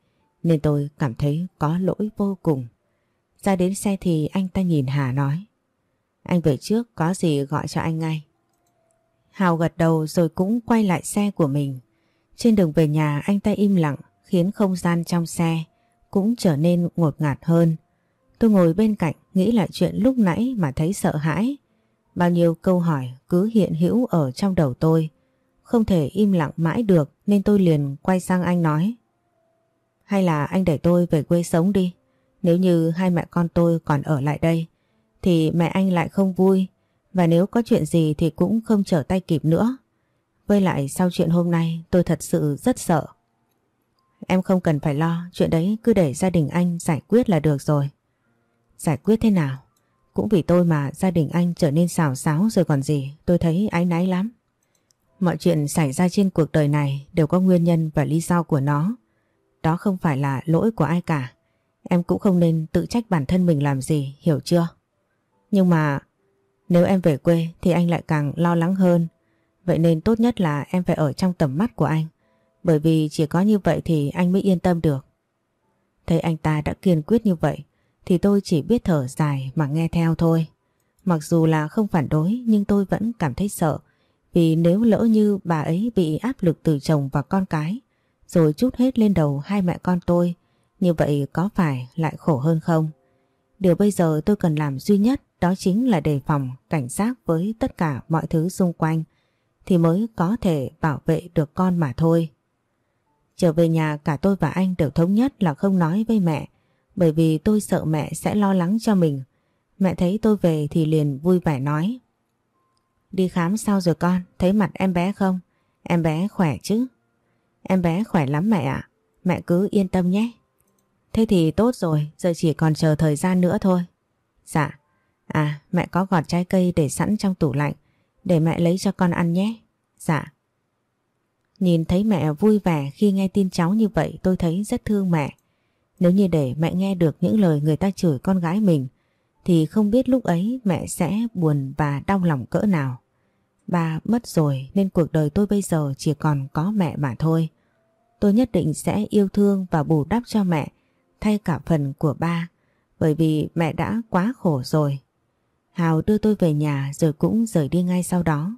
nên tôi cảm thấy có lỗi vô cùng. Ra đến xe thì anh ta nhìn Hà nói. Anh về trước có gì gọi cho anh ngay. Hào gật đầu rồi cũng quay lại xe của mình. Trên đường về nhà, anh ta im lặng, khiến không gian trong xe cũng trở nên ngột ngạt hơn. Tôi ngồi bên cạnh, nghĩ lại chuyện lúc nãy mà thấy sợ hãi. Bao nhiêu câu hỏi cứ hiện hữu ở trong đầu tôi. Không thể im lặng mãi được, nên tôi liền quay sang anh nói. Hay là anh để tôi về quê sống đi. Nếu như hai mẹ con tôi còn ở lại đây, thì mẹ anh lại không vui và nếu có chuyện gì thì cũng không trở tay kịp nữa. Với lại sau chuyện hôm nay tôi thật sự rất sợ. Em không cần phải lo, chuyện đấy cứ để gia đình anh giải quyết là được rồi. Giải quyết thế nào? Cũng vì tôi mà gia đình anh trở nên xào xáo rồi còn gì, tôi thấy áy náy lắm. Mọi chuyện xảy ra trên cuộc đời này đều có nguyên nhân và lý do của nó. Đó không phải là lỗi của ai cả. Em cũng không nên tự trách bản thân mình làm gì, hiểu chưa? Nhưng mà nếu em về quê thì anh lại càng lo lắng hơn. Vậy nên tốt nhất là em phải ở trong tầm mắt của anh. Bởi vì chỉ có như vậy thì anh mới yên tâm được. Thấy anh ta đã kiên quyết như vậy, thì tôi chỉ biết thở dài mà nghe theo thôi. Mặc dù là không phản đối, nhưng tôi vẫn cảm thấy sợ. Vì nếu lỡ như bà ấy bị áp lực từ chồng và con cái, rồi chút hết lên đầu hai mẹ con tôi, như vậy có phải lại khổ hơn không? Điều bây giờ tôi cần làm duy nhất đó chính là đề phòng, cảnh giác với tất cả mọi thứ xung quanh thì mới có thể bảo vệ được con mà thôi. Trở về nhà cả tôi và anh đều thống nhất là không nói với mẹ bởi vì tôi sợ mẹ sẽ lo lắng cho mình. Mẹ thấy tôi về thì liền vui vẻ nói Đi khám sao rồi con? Thấy mặt em bé không? Em bé khỏe chứ? Em bé khỏe lắm mẹ ạ. Mẹ cứ yên tâm nhé. Thế thì tốt rồi, giờ chỉ còn chờ thời gian nữa thôi. Dạ. À, mẹ có gọt trái cây để sẵn trong tủ lạnh, để mẹ lấy cho con ăn nhé. Dạ. Nhìn thấy mẹ vui vẻ khi nghe tin cháu như vậy tôi thấy rất thương mẹ. Nếu như để mẹ nghe được những lời người ta chửi con gái mình thì không biết lúc ấy mẹ sẽ buồn và đau lòng cỡ nào. Ba mất rồi nên cuộc đời tôi bây giờ chỉ còn có mẹ mà thôi. Tôi nhất định sẽ yêu thương và bù đắp cho mẹ thay cả phần của ba bởi vì mẹ đã quá khổ rồi. Hào đưa tôi về nhà rồi cũng rời đi ngay sau đó.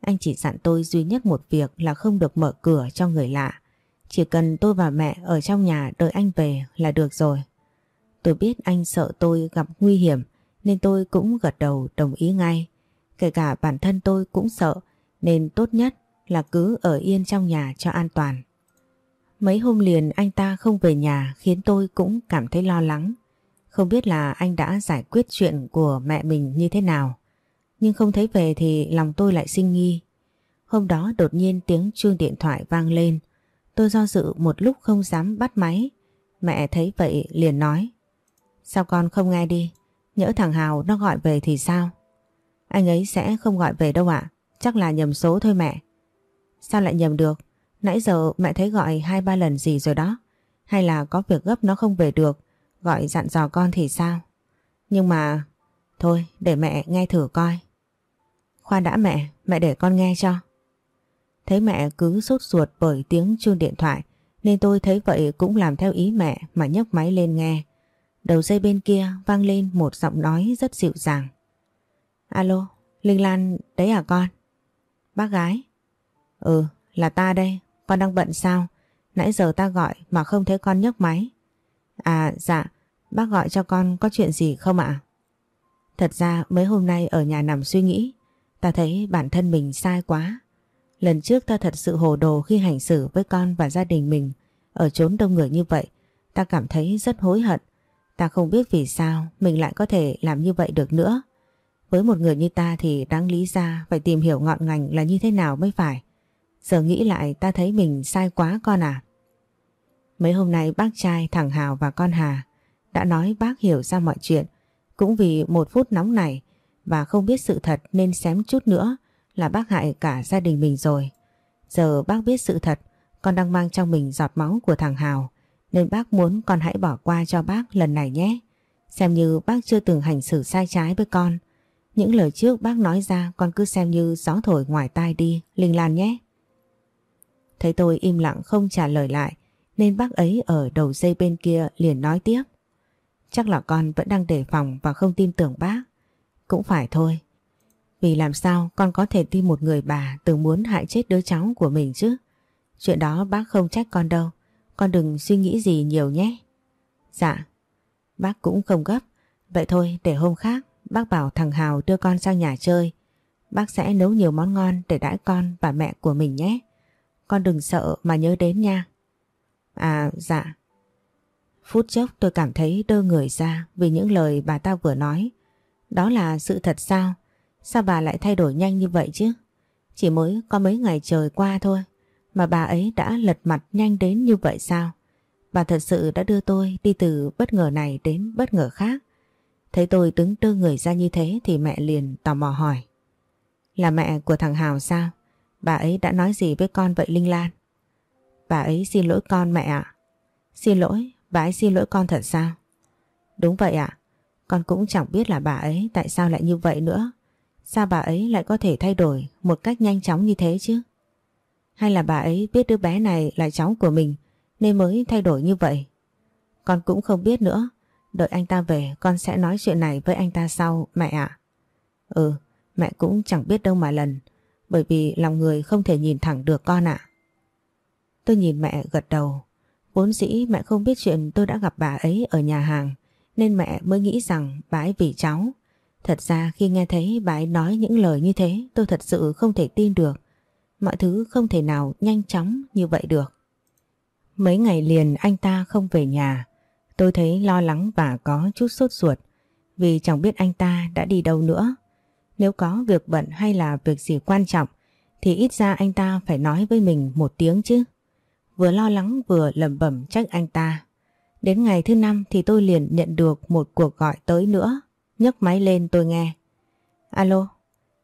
Anh chỉ dặn tôi duy nhất một việc là không được mở cửa cho người lạ. Chỉ cần tôi và mẹ ở trong nhà đợi anh về là được rồi. Tôi biết anh sợ tôi gặp nguy hiểm, nên tôi cũng gật đầu đồng ý ngay. Kể cả bản thân tôi cũng sợ, nên tốt nhất là cứ ở yên trong nhà cho an toàn. Mấy hôm liền anh ta không về nhà khiến tôi cũng cảm thấy lo lắng. Không biết là anh đã giải quyết chuyện của mẹ mình như thế nào. Nhưng không thấy về thì lòng tôi lại sinh nghi. Hôm đó đột nhiên tiếng chuông điện thoại vang lên. Tôi do dự một lúc không dám bắt máy. Mẹ thấy vậy liền nói. Sao con không nghe đi? Nhỡ thằng Hào nó gọi về thì sao? Anh ấy sẽ không gọi về đâu ạ. Chắc là nhầm số thôi mẹ. Sao lại nhầm được? Nãy giờ mẹ thấy gọi hai ba lần gì rồi đó. Hay là có việc gấp nó không về được. Gọi dặn dò con thì sao? Nhưng mà... Thôi để mẹ nghe thử coi. Khoan đã mẹ, mẹ để con nghe cho. Thấy mẹ cứ sốt ruột bởi tiếng chuông điện thoại nên tôi thấy vậy cũng làm theo ý mẹ mà nhấc máy lên nghe. Đầu dây bên kia vang lên một giọng nói rất dịu dàng. Alo, Linh Lan đấy à con? Bác gái? Ừ, là ta đây, con đang bận sao? Nãy giờ ta gọi mà không thấy con nhấc máy. À dạ, bác gọi cho con có chuyện gì không ạ? Thật ra mấy hôm nay ở nhà nằm suy nghĩ, ta thấy bản thân mình sai quá. Lần trước ta thật sự hồ đồ khi hành xử với con và gia đình mình ở chốn đông người như vậy. Ta cảm thấy rất hối hận. Ta không biết vì sao mình lại có thể làm như vậy được nữa. Với một người như ta thì đáng lý ra phải tìm hiểu ngọn ngành là như thế nào mới phải. Giờ nghĩ lại ta thấy mình sai quá con à. Mấy hôm nay bác trai thằng Hào và con Hà đã nói bác hiểu ra mọi chuyện. Cũng vì một phút nóng này và không biết sự thật nên xém chút nữa là bác hại cả gia đình mình rồi. Giờ bác biết sự thật, con đang mang trong mình giọt máu của thằng Hào, nên bác muốn con hãy bỏ qua cho bác lần này nhé. Xem như bác chưa từng hành xử sai trái với con. Những lời trước bác nói ra con cứ xem như gió thổi ngoài tai đi, Linh Lan nhé. Thấy tôi im lặng không trả lời lại, nên bác ấy ở đầu dây bên kia liền nói tiếp. Chắc là con vẫn đang đề phòng và không tin tưởng bác. Cũng phải thôi, vì làm sao con có thể tin một người bà từng muốn hại chết đứa cháu của mình chứ? Chuyện đó bác không trách con đâu. Con đừng suy nghĩ gì nhiều nhé. Dạ. Bác cũng không gấp. Vậy thôi để hôm khác bác bảo thằng Hào đưa con sang nhà chơi. Bác sẽ nấu nhiều món ngon để đãi con và mẹ của mình nhé. Con đừng sợ mà nhớ đến nha. À dạ. Phút chốc tôi cảm thấy đơ người ra vì những lời bà ta vừa nói. Đó là sự thật sao? Sao bà lại thay đổi nhanh như vậy chứ? Chỉ mới có mấy ngày trời qua thôi mà bà ấy đã lật mặt nhanh đến như vậy sao? Bà thật sự đã đưa tôi đi từ bất ngờ này đến bất ngờ khác. Thấy tôi đứng đưa người ra như thế thì mẹ liền tò mò hỏi. Là mẹ của thằng Hào sao? Bà ấy đã nói gì với con vậy Linh Lan? Bà ấy xin lỗi con mẹ ạ. Xin lỗi, bà ấy xin lỗi con thật sao? Đúng vậy ạ. Con cũng chẳng biết là bà ấy tại sao lại như vậy nữa. Sao bà ấy lại có thể thay đổi một cách nhanh chóng như thế chứ? Hay là bà ấy biết đứa bé này là cháu của mình nên mới thay đổi như vậy? Con cũng không biết nữa. Đợi anh ta về con sẽ nói chuyện này với anh ta sau mẹ ạ. Ừ, mẹ cũng chẳng biết đâu mà lần. Bởi vì lòng người không thể nhìn thẳng được con ạ. Tôi nhìn mẹ gật đầu. Vốn dĩ mẹ không biết chuyện tôi đã gặp bà ấy ở nhà hàng, nên mẹ mới nghĩ rằng bà ấy vì cháu Thật ra khi nghe thấy bà ấy nói những lời như thế, tôi thật sự không thể tin được. Mọi thứ không thể nào nhanh chóng như vậy được. Mấy ngày liền anh ta không về nhà. Tôi thấy lo lắng và có chút sốt ruột, vì chẳng biết anh ta đã đi đâu nữa. Nếu có việc bận hay là việc gì quan trọng, thì ít ra anh ta phải nói với mình một tiếng chứ. Vừa lo lắng vừa lẩm bẩm trách anh ta. Đến ngày thứ năm thì tôi liền nhận được một cuộc gọi tới nữa nhấc máy lên tôi nghe. Alo,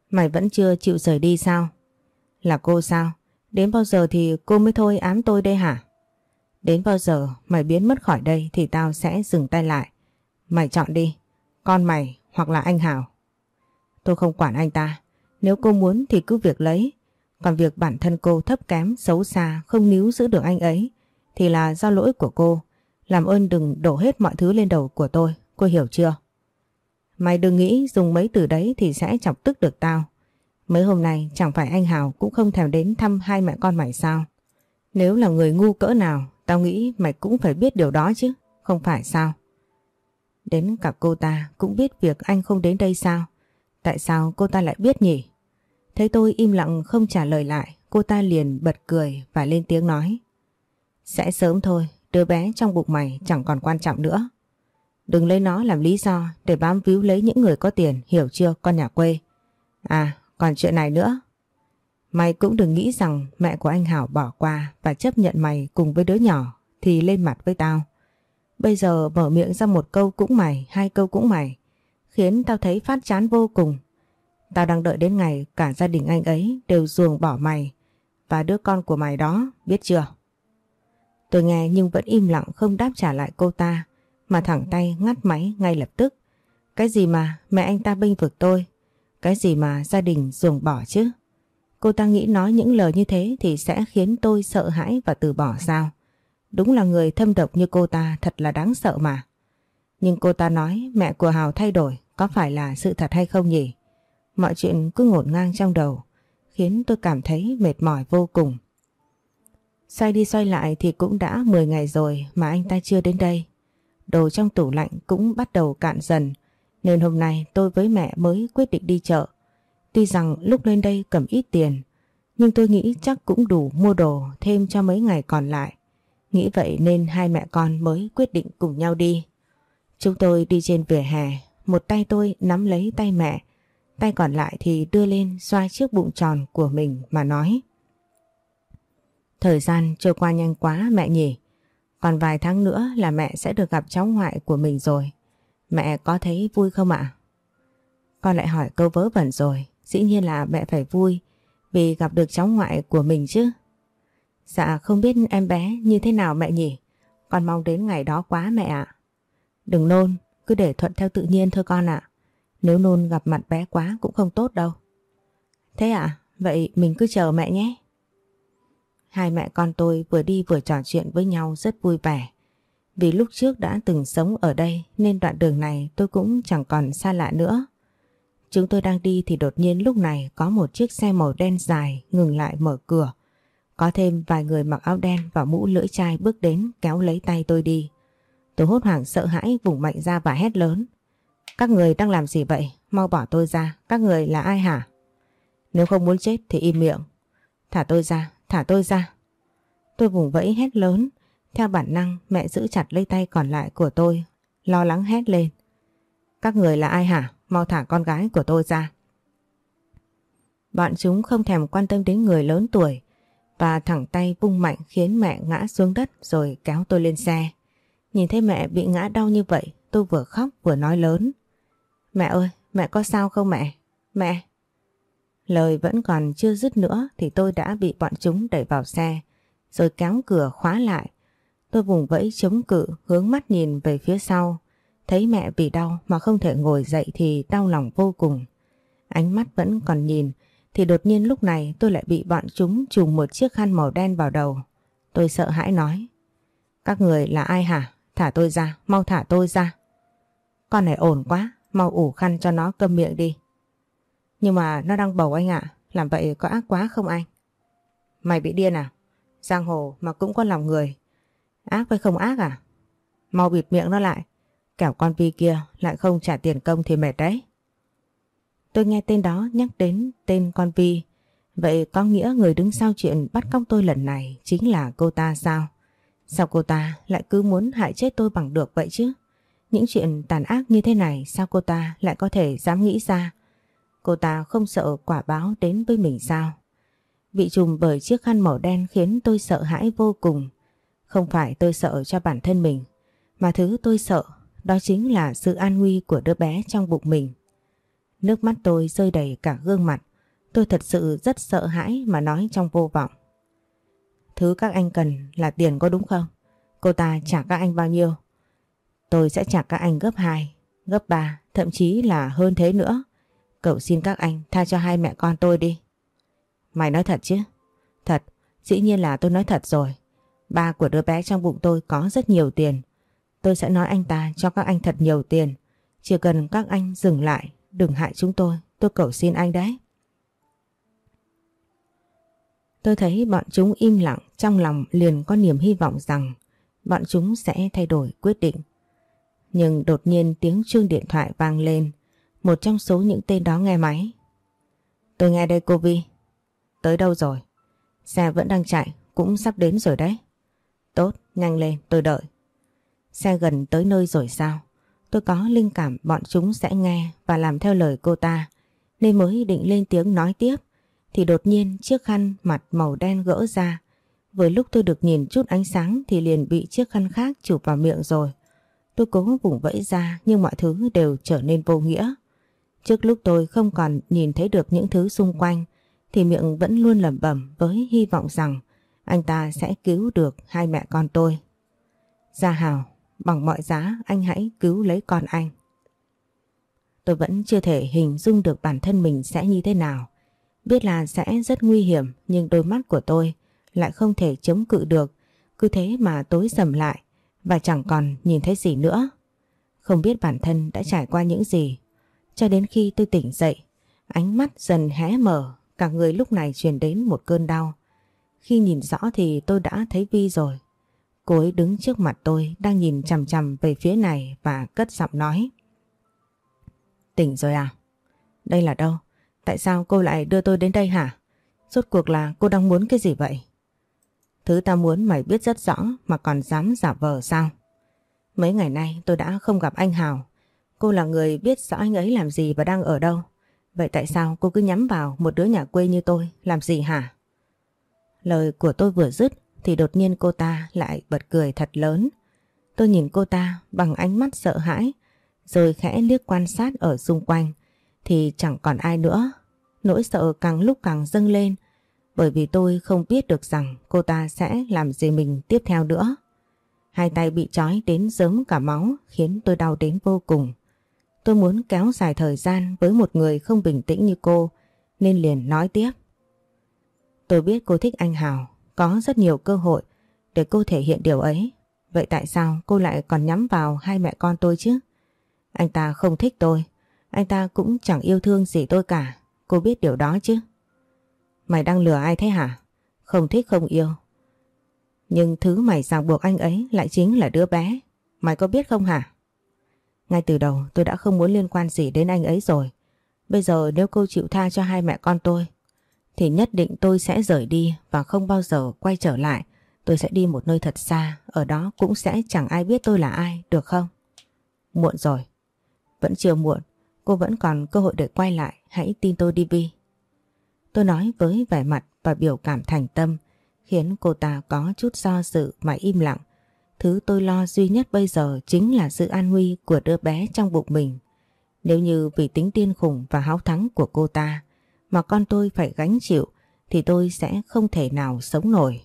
mày vẫn chưa chịu rời đi sao? Là cô sao? Đến bao giờ thì cô mới thôi ám tôi đây hả? Đến bao giờ mày biến mất khỏi đây thì tao sẽ dừng tay lại. Mày chọn đi, con mày hoặc là anh Hào. Tôi không quản anh ta, nếu cô muốn thì cứ việc lấy. Còn việc bản thân cô thấp kém, xấu xa, không níu giữ được anh ấy thì là do lỗi của cô. Làm ơn đừng đổ hết mọi thứ lên đầu của tôi, cô hiểu chưa? Mày đừng nghĩ dùng mấy từ đấy thì sẽ chọc tức được tao. Mấy hôm nay chẳng phải anh Hào cũng không thèm đến thăm hai mẹ con mày sao? Nếu là người ngu cỡ nào, tao nghĩ mày cũng phải biết điều đó chứ, không phải sao? Đến cả cô ta cũng biết việc anh không đến đây sao? Tại sao cô ta lại biết nhỉ? Thấy tôi im lặng không trả lời lại, cô ta liền bật cười và lên tiếng nói. Sẽ sớm thôi, đứa bé trong bụng mày chẳng còn quan trọng nữa. Đừng lấy nó làm lý do để bám víu lấy những người có tiền, hiểu chưa con nhà quê. À, còn chuyện này nữa. Mày cũng đừng nghĩ rằng mẹ của anh Hảo bỏ qua và chấp nhận mày cùng với đứa nhỏ thì lên mặt với tao. Bây giờ mở miệng ra một câu cũng mày, hai câu cũng mày, khiến tao thấy phát chán vô cùng. Tao đang đợi đến ngày cả gia đình anh ấy đều ruồng bỏ mày và đứa con của mày đó, biết chưa? Tôi nghe nhưng vẫn im lặng không đáp trả lại cô ta, mà thẳng tay ngắt máy ngay lập tức. Cái gì mà mẹ anh ta bênh vực tôi, cái gì mà gia đình ruồng bỏ chứ? Cô ta nghĩ nói những lời như thế thì sẽ khiến tôi sợ hãi và từ bỏ sao? Đúng là người thâm độc như cô ta thật là đáng sợ mà. Nhưng cô ta nói mẹ của Hào thay đổi có phải là sự thật hay không nhỉ? Mọi chuyện cứ ngổn ngang trong đầu khiến tôi cảm thấy mệt mỏi vô cùng. Xoay đi xoay lại thì cũng đã 10 ngày rồi mà anh ta chưa đến đây. Đồ trong tủ lạnh cũng bắt đầu cạn dần nên hôm nay tôi với mẹ mới quyết định đi chợ. Tuy rằng lúc lên đây cầm ít tiền nhưng tôi nghĩ chắc cũng đủ mua đồ thêm cho mấy ngày còn lại. Nghĩ vậy nên hai mẹ con mới quyết định cùng nhau đi. Chúng tôi đi trên vỉa hè, một tay tôi nắm lấy tay mẹ, tay còn lại thì đưa lên xoa chiếc bụng tròn của mình mà nói. Thời gian trôi qua nhanh quá mẹ nhỉ. Còn vài tháng nữa là mẹ sẽ được gặp cháu ngoại của mình rồi. Mẹ có thấy vui không ạ? Con lại hỏi câu vớ vẩn rồi. Dĩ nhiên là mẹ phải vui vì gặp được cháu ngoại của mình chứ. Dạ không biết em bé như thế nào mẹ nhỉ? Con mong đến ngày đó quá mẹ ạ. Đừng nôn, cứ để thuận theo tự nhiên thôi con ạ. Nếu nôn gặp mặt bé quá cũng không tốt đâu. Thế à, Vậy mình cứ chờ mẹ nhé. Hai mẹ con tôi vừa đi vừa trò chuyện với nhau rất vui vẻ. Vì lúc trước đã từng sống ở đây nên đoạn đường này tôi cũng chẳng còn xa lạ nữa. Chúng tôi đang đi thì đột nhiên lúc này có một chiếc xe màu đen dài ngừng lại mở cửa. Có thêm vài người mặc áo đen và mũ lưỡi chai bước đến kéo lấy tay tôi đi. Tôi hốt hoảng sợ hãi vùng mạnh ra và hét lớn. Các người đang làm gì vậy? Mau bỏ tôi ra. Các người là ai hả? Nếu không muốn chết thì im miệng. Thả tôi ra, thả tôi ra. Tôi vùng vẫy hét lớn. Theo bản năng mẹ giữ chặt lấy tay còn lại của tôi. Lo lắng hét lên. Các người là ai hả? Mau thả con gái của tôi ra. Bọn chúng không thèm quan tâm đến người lớn tuổi và thẳng tay vung mạnh khiến mẹ ngã xuống đất rồi kéo tôi lên xe. Nhìn thấy mẹ bị ngã đau như vậy tôi vừa khóc vừa nói lớn. Mẹ ơi, mẹ có sao không mẹ? Mẹ! Lời vẫn còn chưa dứt nữa thì tôi đã bị bọn chúng đẩy vào xe rồi kéo cửa khóa lại. Tôi vùng vẫy chống cự hướng mắt nhìn về phía sau. Thấy mẹ bị đau mà không thể ngồi dậy thì đau lòng vô cùng. Ánh mắt vẫn còn nhìn thì đột nhiên lúc này tôi lại bị bọn chúng trùm một chiếc khăn màu đen vào đầu. Tôi sợ hãi nói. Các người là ai hả? Thả tôi ra, mau thả tôi ra. Con này ổn quá, mau ủ khăn cho nó câm miệng đi. Nhưng mà nó đang bầu anh ạ, làm vậy có ác quá không anh? Mày bị điên à? Giang hồ mà cũng có lòng người. Ác với không ác à? Mau bịt miệng nó lại. Kẻo con Vi kia lại không trả tiền công thì mệt đấy. Tôi nghe tên đó nhắc đến tên con Vi. Vậy có nghĩa người đứng sau chuyện bắt cóc tôi lần này chính là cô ta sao? Sao cô ta lại cứ muốn hại chết tôi bằng được vậy chứ? Những chuyện tàn ác như thế này sao cô ta lại có thể dám nghĩ ra? Cô ta không sợ quả báo đến với mình sao? Bị trùm bởi chiếc khăn màu đen khiến tôi sợ hãi vô cùng. Không phải tôi sợ cho bản thân mình, mà thứ tôi sợ đó chính là sự an nguy của đứa bé trong bụng mình. Nước mắt tôi rơi đầy cả gương mặt. Tôi thật sự rất sợ hãi mà nói trong vô vọng. Thứ các anh cần là tiền có đúng không? Cô ta trả các anh bao nhiêu? Tôi sẽ trả các anh gấp 2, gấp 3, thậm chí là hơn thế nữa. Cậu xin các anh tha cho hai mẹ con tôi đi. Mày nói thật chứ? Thật, dĩ nhiên là tôi nói thật rồi. Ba của đứa bé trong bụng tôi có rất nhiều tiền. Tôi sẽ nói anh ta cho các anh thật nhiều tiền. Chỉ cần các anh dừng lại, đừng hại chúng tôi. Tôi cầu xin anh đấy. Tôi thấy bọn chúng im lặng trong lòng liền có niềm hy vọng rằng bọn chúng sẽ thay đổi quyết định. Nhưng đột nhiên tiếng chuông điện thoại vang lên, một trong số những tên đó nghe máy. Tôi nghe đây cô Vi. Tới đâu rồi? Xe vẫn đang chạy, cũng sắp đến rồi đấy. Tốt, nhanh lên, tôi đợi. Xe gần tới nơi rồi sao? Tôi có linh cảm bọn chúng sẽ nghe và làm theo lời cô ta, nên mới định lên tiếng nói tiếp thì đột nhiên chiếc khăn mặt màu đen gỡ ra. Với lúc tôi được nhìn chút ánh sáng thì liền bị chiếc khăn khác chụp vào miệng rồi. Tôi cố vùng vẫy ra nhưng mọi thứ đều trở nên vô nghĩa. Trước lúc tôi không còn nhìn thấy được những thứ xung quanh thì miệng vẫn luôn lẩm bẩm với hy vọng rằng anh ta sẽ cứu được hai mẹ con tôi. Gia Hào, bằng mọi giá anh hãy cứu lấy con anh. Tôi vẫn chưa thể hình dung được bản thân mình sẽ như thế nào. Biết là sẽ rất nguy hiểm nhưng đôi mắt của tôi lại không thể chống cự được. Cứ thế mà tối sầm lại và chẳng còn nhìn thấy gì nữa. Không biết bản thân đã trải qua những gì. Cho đến khi tôi tỉnh dậy, ánh mắt dần hé mở, cả người lúc này truyền đến một cơn đau. Khi nhìn rõ thì tôi đã thấy Vi rồi. Cô ấy đứng trước mặt tôi đang nhìn chằm chằm về phía này và cất giọng nói. Tỉnh rồi à? Đây là đâu? Tại sao cô lại đưa tôi đến đây hả? Rốt cuộc là cô đang muốn cái gì vậy? Thứ ta muốn mày biết rất rõ mà còn dám giả vờ sao? Mấy ngày nay tôi đã không gặp anh Hào. Cô là người biết rõ anh ấy làm gì và đang ở đâu. Vậy tại sao cô cứ nhắm vào một đứa nhà quê như tôi, làm gì hả? Lời của tôi vừa dứt thì đột nhiên cô ta lại bật cười thật lớn. Tôi nhìn cô ta bằng ánh mắt sợ hãi, rồi khẽ liếc quan sát ở xung quanh thì chẳng còn ai nữa. Nỗi sợ càng lúc càng dâng lên bởi vì tôi không biết được rằng cô ta sẽ làm gì mình tiếp theo nữa. Hai tay bị trói đến dớm cả máu khiến tôi đau đến vô cùng. Tôi muốn kéo dài thời gian với một người không bình tĩnh như cô nên liền nói tiếp. Tôi biết cô thích anh Hào, có rất nhiều cơ hội để cô thể hiện điều ấy. Vậy tại sao cô lại còn nhắm vào hai mẹ con tôi chứ? Anh ta không thích tôi, anh ta cũng chẳng yêu thương gì tôi cả, cô biết điều đó chứ. Mày đang lừa ai thế hả? Không thích không yêu. Nhưng thứ mày ràng buộc anh ấy lại chính là đứa bé. Mày có biết không hả? Ngay từ đầu tôi đã không muốn liên quan gì đến anh ấy rồi. Bây giờ nếu cô chịu tha cho hai mẹ con tôi thì nhất định tôi sẽ rời đi và không bao giờ quay trở lại. Tôi sẽ đi một nơi thật xa, ở đó cũng sẽ chẳng ai biết tôi là ai, được không? Muộn rồi. Vẫn chưa muộn, cô vẫn còn cơ hội để quay lại, hãy tin tôi đi Vi. Tôi nói với vẻ mặt và biểu cảm thành tâm, khiến cô ta có chút do dự mà im lặng. Thứ tôi lo duy nhất bây giờ chính là sự an nguy của đứa bé trong bụng mình. Nếu như vì tính điên khủng và háo thắng của cô ta mà con tôi phải gánh chịu thì tôi sẽ không thể nào sống nổi.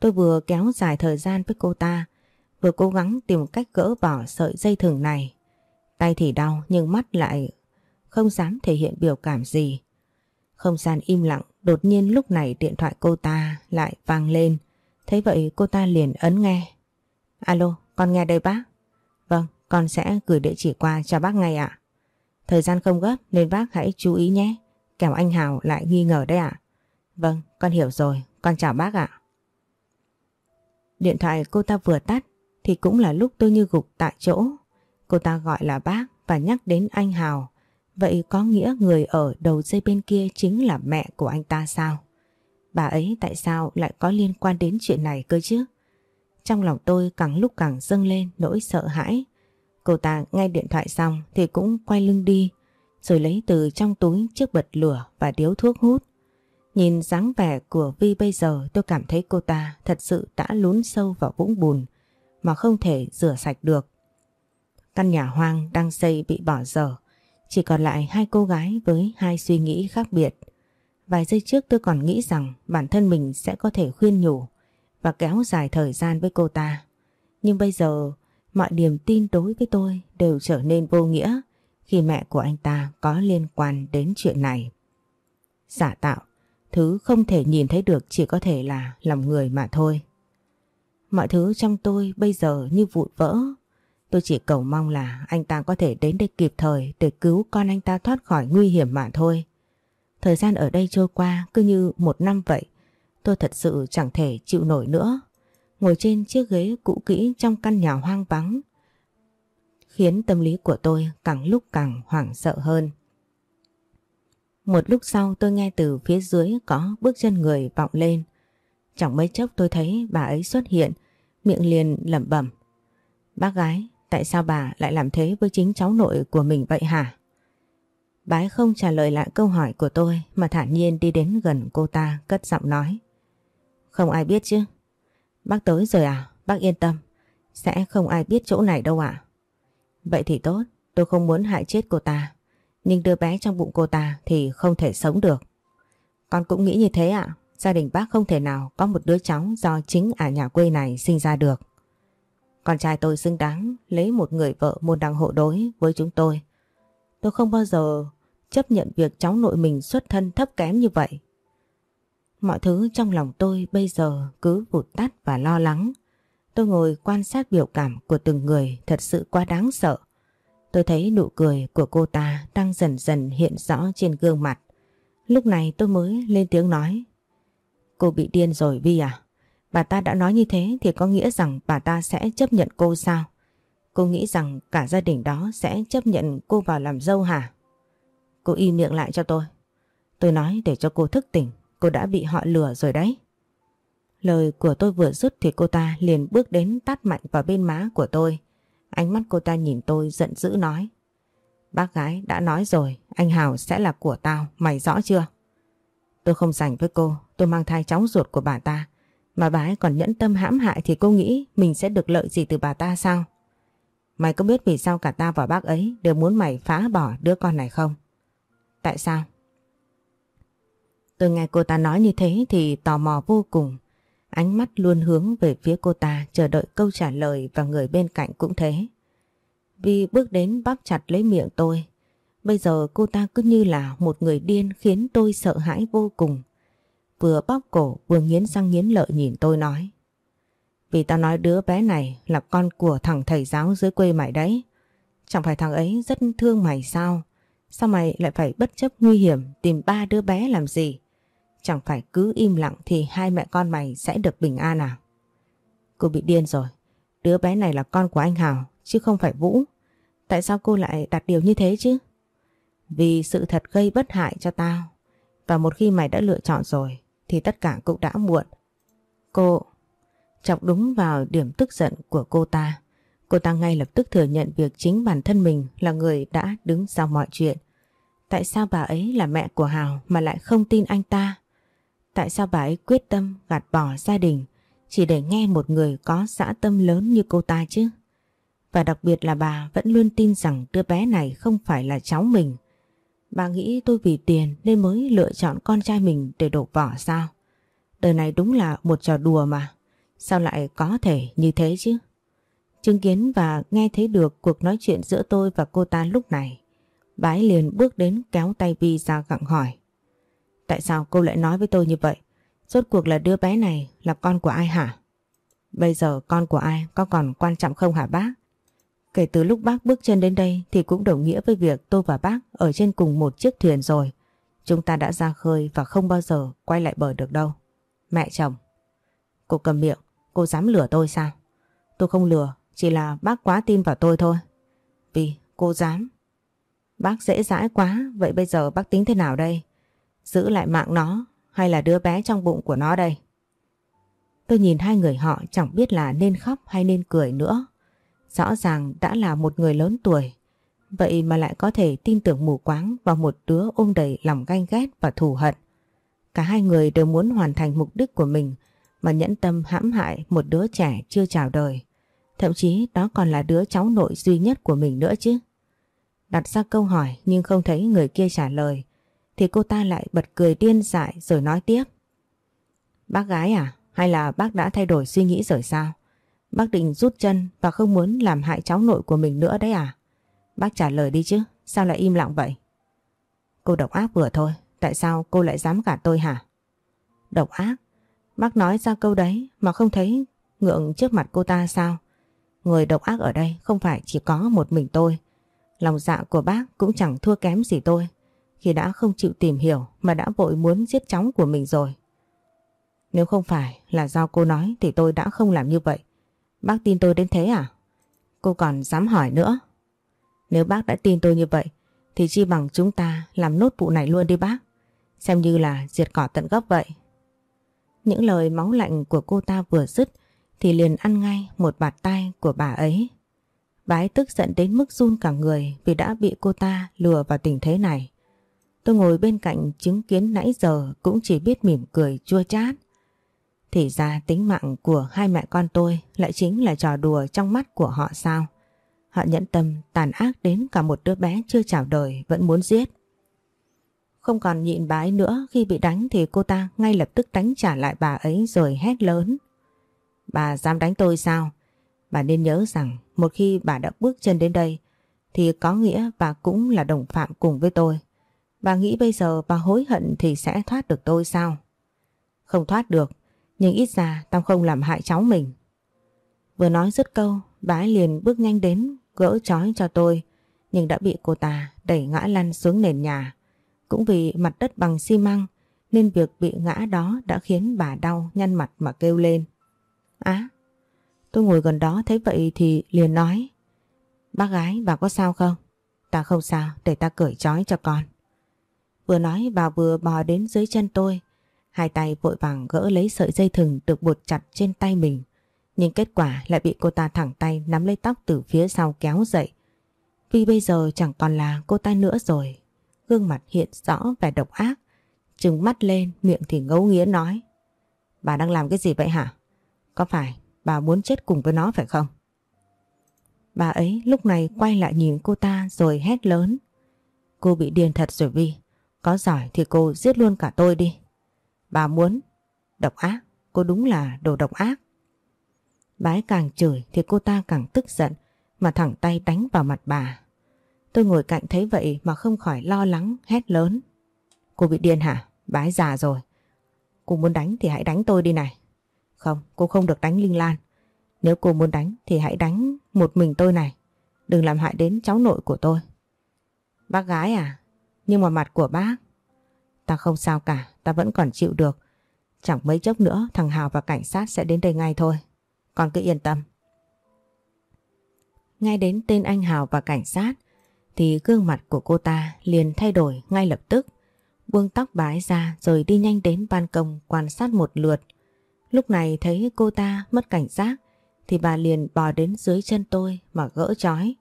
Tôi vừa kéo dài thời gian với cô ta, vừa cố gắng tìm cách gỡ bỏ sợi dây thừng này. Tay thì đau nhưng mắt lại không dám thể hiện biểu cảm gì. Không gian im lặng, đột nhiên lúc này điện thoại cô ta lại vang lên. Thấy vậy cô ta liền ấn nghe. Alo, con nghe đây bác. Vâng, con sẽ gửi địa chỉ qua cho bác ngay ạ. Thời gian không gấp nên bác hãy chú ý nhé. Kẻo anh Hào lại nghi ngờ đấy ạ. Vâng, con hiểu rồi. Con chào bác ạ. Điện thoại cô ta vừa tắt thì cũng là lúc tôi như gục tại chỗ. Cô ta gọi là bác và nhắc đến anh Hào. Vậy có nghĩa người ở đầu dây bên kia chính là mẹ của anh ta sao? Bà ấy tại sao lại có liên quan đến chuyện này cơ chứ? Trong lòng tôi càng lúc càng dâng lên nỗi sợ hãi. Cô ta nghe điện thoại xong thì cũng quay lưng đi rồi lấy từ trong túi chiếc bật lửa và điếu thuốc hút. Nhìn dáng vẻ của Vi bây giờ tôi cảm thấy cô ta thật sự đã lún sâu vào vũng bùn mà không thể rửa sạch được. Căn nhà hoang đang xây bị bỏ dở, chỉ còn lại hai cô gái với hai suy nghĩ khác biệt. Vài giây trước tôi còn nghĩ rằng bản thân mình sẽ có thể khuyên nhủ và kéo dài thời gian với cô ta. Nhưng bây giờ mọi niềm tin đối với tôi đều trở nên vô nghĩa khi mẹ của anh ta có liên quan đến chuyện này. Giả tạo, thứ không thể nhìn thấy được chỉ có thể là lòng người mà thôi. Mọi thứ trong tôi bây giờ như vụn vỡ. Tôi chỉ cầu mong là anh ta có thể đến đây kịp thời để cứu con anh ta thoát khỏi nguy hiểm mà thôi. Thời gian ở đây trôi qua cứ như một năm vậy. Tôi thật sự chẳng thể chịu nổi nữa. Ngồi trên chiếc ghế cũ kỹ trong căn nhà hoang vắng khiến tâm lý của tôi càng lúc càng hoảng sợ hơn. Một lúc sau tôi nghe từ phía dưới có bước chân người vọng lên. Chẳng mấy chốc tôi thấy bà ấy xuất hiện, miệng liền lẩm bẩm. Bác gái, tại sao bà lại làm thế với chính cháu nội của mình vậy hả? Bái không trả lời lại câu hỏi của tôi mà thản nhiên đi đến gần cô ta cất giọng nói. Không ai biết chứ. Bác tới rồi à? Bác yên tâm. Sẽ không ai biết chỗ này đâu ạ. Vậy thì tốt, tôi không muốn hại chết cô ta. Nhưng đứa bé trong bụng cô ta thì không thể sống được. Con cũng nghĩ như thế ạ. Gia đình bác không thể nào có một đứa cháu do chính ở nhà quê này sinh ra được. Con trai tôi xứng đáng lấy một người vợ môn đăng hộ đối với chúng tôi. Tôi không bao giờ chấp nhận việc cháu nội mình xuất thân thấp kém như vậy. Mọi thứ trong lòng tôi bây giờ cứ vụt tắt và lo lắng. Tôi ngồi quan sát biểu cảm của từng người thật sự quá đáng sợ. Tôi thấy nụ cười của cô ta đang dần dần hiện rõ trên gương mặt. Lúc này tôi mới lên tiếng nói. Cô bị điên rồi Vi à? Bà ta đã nói như thế thì có nghĩa rằng bà ta sẽ chấp nhận cô sao? Cô nghĩ rằng cả gia đình đó sẽ chấp nhận cô vào làm dâu hả? Cô im miệng lại cho tôi. Tôi nói để cho cô thức tỉnh, cô đã bị họ lừa rồi đấy. Lời của tôi vừa dứt thì cô ta liền bước đến tát mạnh vào bên má của tôi. Ánh mắt cô ta nhìn tôi giận dữ nói. Bác gái đã nói rồi, anh Hào sẽ là của tao, mày rõ chưa? Tôi không rảnh với cô, tôi mang thai cháu ruột của bà ta. Mà bà ấy còn nhẫn tâm hãm hại thì cô nghĩ mình sẽ được lợi gì từ bà ta sao? Mày có biết vì sao cả ta và bác ấy đều muốn mày phá bỏ đứa con này không? Tại sao? Tôi nghe cô ta nói như thế thì tò mò vô cùng. Ánh mắt luôn hướng về phía cô ta, chờ đợi câu trả lời và người bên cạnh cũng thế. Vi bước đến bóp chặt lấy miệng tôi. Bây giờ cô ta cứ như là một người điên khiến tôi sợ hãi vô cùng. Vừa bóp cổ, vừa nghiến răng nghiến lợi nhìn tôi nói. Vì tao nói đứa bé này là con của thằng thầy giáo dưới quê mày đấy. Chẳng phải thằng ấy rất thương mày sao? Sao mày lại phải bất chấp nguy hiểm tìm ba đứa bé làm gì? Chẳng phải cứ im lặng thì hai mẹ con mày sẽ được bình an à? Cô bị điên rồi. Đứa bé này là con của anh Hào, chứ không phải Vũ. Tại sao cô lại đặt điều như thế chứ? Vì sự thật gây bất hại cho tao. Và một khi mày đã lựa chọn rồi thì tất cả cũng đã muộn. Cô chọc đúng vào điểm tức giận của cô ta. Cô ta ngay lập tức thừa nhận việc chính bản thân mình là người đã đứng sau mọi chuyện. Tại sao bà ấy là mẹ của Hào mà lại không tin anh ta? Tại sao bà ấy quyết tâm gạt bỏ gia đình chỉ để nghe một người có dã tâm lớn như cô ta chứ? Và đặc biệt là bà vẫn luôn tin rằng đứa bé này không phải là cháu mình. Bà nghĩ tôi vì tiền nên mới lựa chọn con trai mình để đổ vỏ sao? Đời này đúng là một trò đùa mà. Sao lại có thể như thế chứ? Chứng kiến và nghe thấy được cuộc nói chuyện giữa tôi và cô ta lúc này. Bái liền bước đến kéo tay Vi ra gặng hỏi. Tại sao cô lại nói với tôi như vậy? Rốt cuộc là đứa bé này là con của ai hả? Bây giờ con của ai có còn quan trọng không hả bác? Kể từ lúc bác bước chân đến đây thì cũng đồng nghĩa với việc tôi và bác ở trên cùng một chiếc thuyền rồi. Chúng ta đã ra khơi và không bao giờ quay lại bờ được đâu. Mẹ chồng. Cô cầm miệng, cô dám lừa tôi sao? Tôi không lừa, chỉ là bác quá tin vào tôi thôi. Vì cô dám. Bác dễ dãi quá, vậy bây giờ bác tính thế nào đây? Giữ lại mạng nó hay là đứa bé trong bụng của nó đây? Tôi nhìn hai người họ chẳng biết là nên khóc hay nên cười nữa. Rõ ràng đã là một người lớn tuổi, vậy mà lại có thể tin tưởng mù quáng vào một đứa ôm đầy lòng ganh ghét và thù hận. Cả hai người đều muốn hoàn thành mục đích của mình mà nhẫn tâm hãm hại một đứa trẻ chưa chào đời. Thậm chí đó còn là đứa cháu nội duy nhất của mình nữa chứ. Đặt ra câu hỏi nhưng không thấy người kia trả lời thì cô ta lại bật cười điên dại rồi nói tiếp. Bác gái à? Hay là bác đã thay đổi suy nghĩ rồi sao? Bác định rút chân và không muốn làm hại cháu nội của mình nữa đấy à? Bác trả lời đi chứ, sao lại im lặng vậy? Cô độc ác vừa thôi, tại sao cô lại dám gạt tôi hả? Độc ác? Bác nói ra câu đấy mà không thấy ngượng trước mặt cô ta sao? Người độc ác ở đây không phải chỉ có một mình tôi. Lòng dạ của bác cũng chẳng thua kém gì tôi khi đã không chịu tìm hiểu mà đã vội muốn giết cháu của mình rồi. Nếu không phải là do cô nói thì tôi đã không làm như vậy. Bác tin tôi đến thế à? Cô còn dám hỏi nữa. Nếu bác đã tin tôi như vậy, thì chi bằng chúng ta làm nốt vụ này luôn đi bác. Xem như là diệt cỏ tận gốc vậy. Những lời máu lạnh của cô ta vừa dứt, thì liền ăn ngay một bạt tay của bà ấy. Bà ấy tức giận đến mức run cả người vì đã bị cô ta lừa vào tình thế này. Tôi ngồi bên cạnh chứng kiến nãy giờ cũng chỉ biết mỉm cười chua chát. Thì ra tính mạng của hai mẹ con tôi lại chính là trò đùa trong mắt của họ sao? Họ nhẫn tâm tàn ác đến cả một đứa bé chưa chào đời vẫn muốn giết. Không còn nhịn bái nữa khi bị đánh thì cô ta ngay lập tức đánh trả lại bà ấy rồi hét lớn. Bà dám đánh tôi sao? Bà nên nhớ rằng một khi bà đã bước chân đến đây thì có nghĩa bà cũng là đồng phạm cùng với tôi. Bà nghĩ bây giờ bà hối hận thì sẽ thoát được tôi sao? Không thoát được, nhưng ít ra tao không làm hại cháu mình. Vừa nói dứt câu, bà ấy liền bước nhanh đến gỡ trói cho tôi nhưng đã bị cô ta đẩy ngã lăn xuống nền nhà. Cũng vì mặt đất bằng xi măng nên việc bị ngã đó đã khiến bà đau nhăn mặt mà kêu lên. Á, tôi ngồi gần đó thấy vậy thì liền nói Bác gái bà có sao không? Ta không sao để ta cởi trói cho con. Vừa nói bà vừa bò đến dưới chân tôi Hai tay vội vàng gỡ lấy sợi dây thừng được buộc chặt trên tay mình. Nhưng kết quả lại bị cô ta thẳng tay nắm lấy tóc từ phía sau kéo dậy. Vì bây giờ chẳng còn là cô ta nữa rồi. Gương mặt hiện rõ vẻ độc ác. Trừng mắt lên, miệng thì ngấu nghiến nói. Bà đang làm cái gì vậy hả? Có phải bà muốn chết cùng với nó phải không? Bà ấy lúc này quay lại nhìn cô ta rồi hét lớn. Cô bị điên thật rồi Vi. Có giỏi thì cô giết luôn cả tôi đi. Bà muốn. Độc ác Cô đúng là đồ độc ác. Bà ấy càng chửi thì cô ta càng tức giận Mà thẳng tay đánh vào mặt bà. Tôi ngồi cạnh thấy vậy mà không khỏi lo lắng hét lớn. Cô bị điên hả? Bà ấy già rồi. Cô muốn đánh thì hãy đánh tôi đi này. Không, cô không được đánh Linh Lan. Nếu cô muốn đánh thì hãy đánh một mình tôi này. Đừng làm hại đến cháu nội của tôi. Bác gái à? Nhưng mà mặt của bác Ta không sao cả, ta vẫn còn chịu được. Chẳng mấy chốc nữa thằng Hào và cảnh sát sẽ đến đây ngay thôi. Con cứ yên tâm. Ngay đến tên anh Hào và cảnh sát thì gương mặt của cô ta liền thay đổi ngay lập tức. Buông tóc bái ra rồi đi nhanh đến ban công quan sát một lượt. Lúc này thấy cô ta mất cảnh giác thì bà liền bò đến dưới chân tôi mà gỡ chói.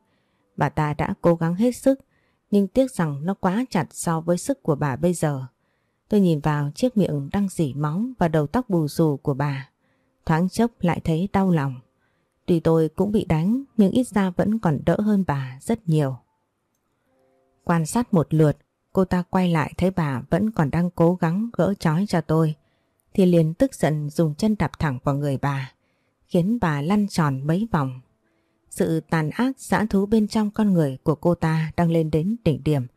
Bà ta đã cố gắng hết sức nhưng tiếc rằng nó quá chặt so với sức của bà bây giờ. Tôi nhìn vào chiếc miệng đang dỉ máu và đầu tóc bù xù của bà. Thoáng chốc lại thấy đau lòng. Tuy tôi cũng bị đánh nhưng ít ra vẫn còn đỡ hơn bà rất nhiều. Quan sát một lượt, cô ta quay lại thấy bà vẫn còn đang cố gắng gỡ chói cho tôi. Thì liền tức giận dùng chân đạp thẳng vào người bà, khiến bà lăn tròn mấy vòng sự tàn ác giã thú bên trong con người của cô ta đang lên đến đỉnh điểm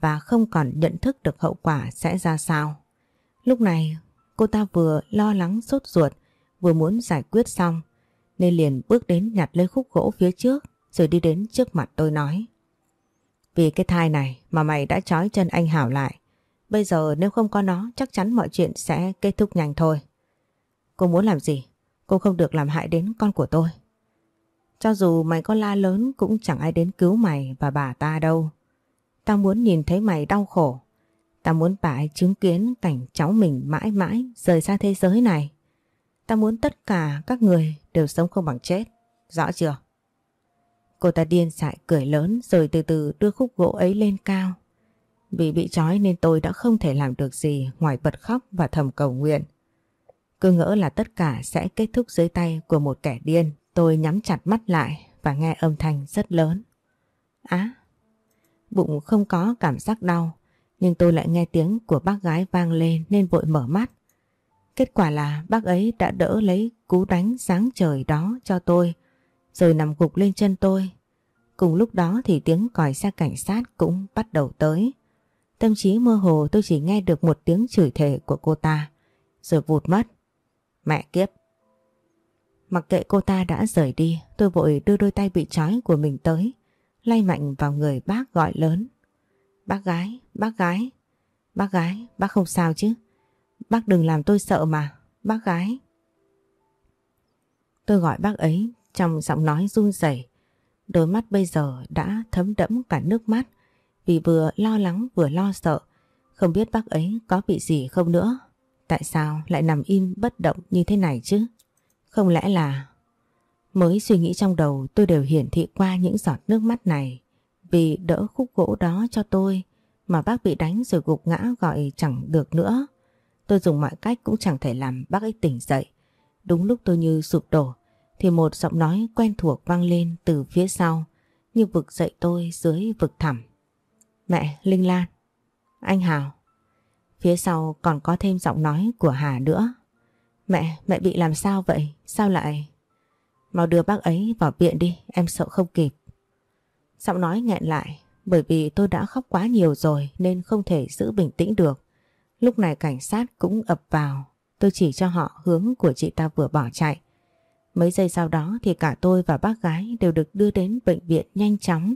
và không còn nhận thức được hậu quả sẽ ra sao. Lúc này, cô ta vừa lo lắng sốt ruột, vừa muốn giải quyết xong, nên liền bước đến nhặt lấy khúc gỗ phía trước, rồi đi đến trước mặt tôi nói. Vì cái thai này mà mày đã trói chân anh Hảo lại. Bây giờ nếu không có nó, chắc chắn mọi chuyện sẽ kết thúc nhanh thôi. Cô muốn làm gì? Cô không được làm hại đến con của tôi. Cho dù mày có la lớn cũng chẳng ai đến cứu mày và bà ta đâu. Tao muốn nhìn thấy mày đau khổ. Tao muốn bà ấy chứng kiến cảnh cháu mình mãi mãi rời xa thế giới này. Tao muốn tất cả các người đều sống không bằng chết. Rõ chưa? Cô ta điên dại cười lớn rồi từ từ đưa khúc gỗ ấy lên cao. Vì bị trói nên tôi đã không thể làm được gì ngoài bật khóc và thầm cầu nguyện. Cứ ngỡ là tất cả sẽ kết thúc dưới tay của một kẻ điên. Tôi nhắm chặt mắt lại và nghe âm thanh rất lớn. Á, bụng không có cảm giác đau, nhưng tôi lại nghe tiếng của bác gái vang lên nên vội mở mắt. Kết quả là bác ấy đã đỡ lấy cú đánh sáng trời đó cho tôi, rồi nằm gục lên chân tôi. Cùng lúc đó thì tiếng còi xe cảnh sát cũng bắt đầu tới. Tâm trí mơ hồ tôi chỉ nghe được một tiếng chửi thề của cô ta, rồi vụt mất. Mẹ kiếp, Mặc kệ cô ta đã rời đi, tôi vội đưa đôi tay bị trói của mình tới, lay mạnh vào người bác gọi lớn. Bác gái, bác gái, bác gái, bác không sao chứ. Bác đừng làm tôi sợ mà, bác gái. Tôi gọi bác ấy trong giọng nói run rẩy, đôi mắt bây giờ đã thấm đẫm cả nước mắt vì vừa lo lắng vừa lo sợ, không biết bác ấy có bị gì không nữa. Tại sao lại nằm im bất động như thế này chứ? Không lẽ là... Mới suy nghĩ trong đầu tôi đều hiển thị qua những giọt nước mắt này vì đỡ khúc gỗ đó cho tôi mà bác bị đánh rồi gục ngã gọi chẳng được nữa. Tôi dùng mọi cách cũng chẳng thể làm bác ấy tỉnh dậy. Đúng lúc tôi như sụp đổ thì một giọng nói quen thuộc vang lên từ phía sau như vực dậy tôi dưới vực thẳm. Mẹ, Linh Lan. Anh Hào. Phía sau còn có thêm giọng nói của Hà nữa. Mẹ, mẹ bị làm sao vậy? Sao lại... Mau đưa bác ấy vào viện đi, em sợ không kịp. Giọng nói nghẹn lại, bởi vì tôi đã khóc quá nhiều rồi nên không thể giữ bình tĩnh được. Lúc này cảnh sát cũng ập vào, tôi chỉ cho họ hướng của chị ta vừa bỏ chạy. Mấy giây sau đó thì cả tôi và bác gái đều được đưa đến bệnh viện nhanh chóng.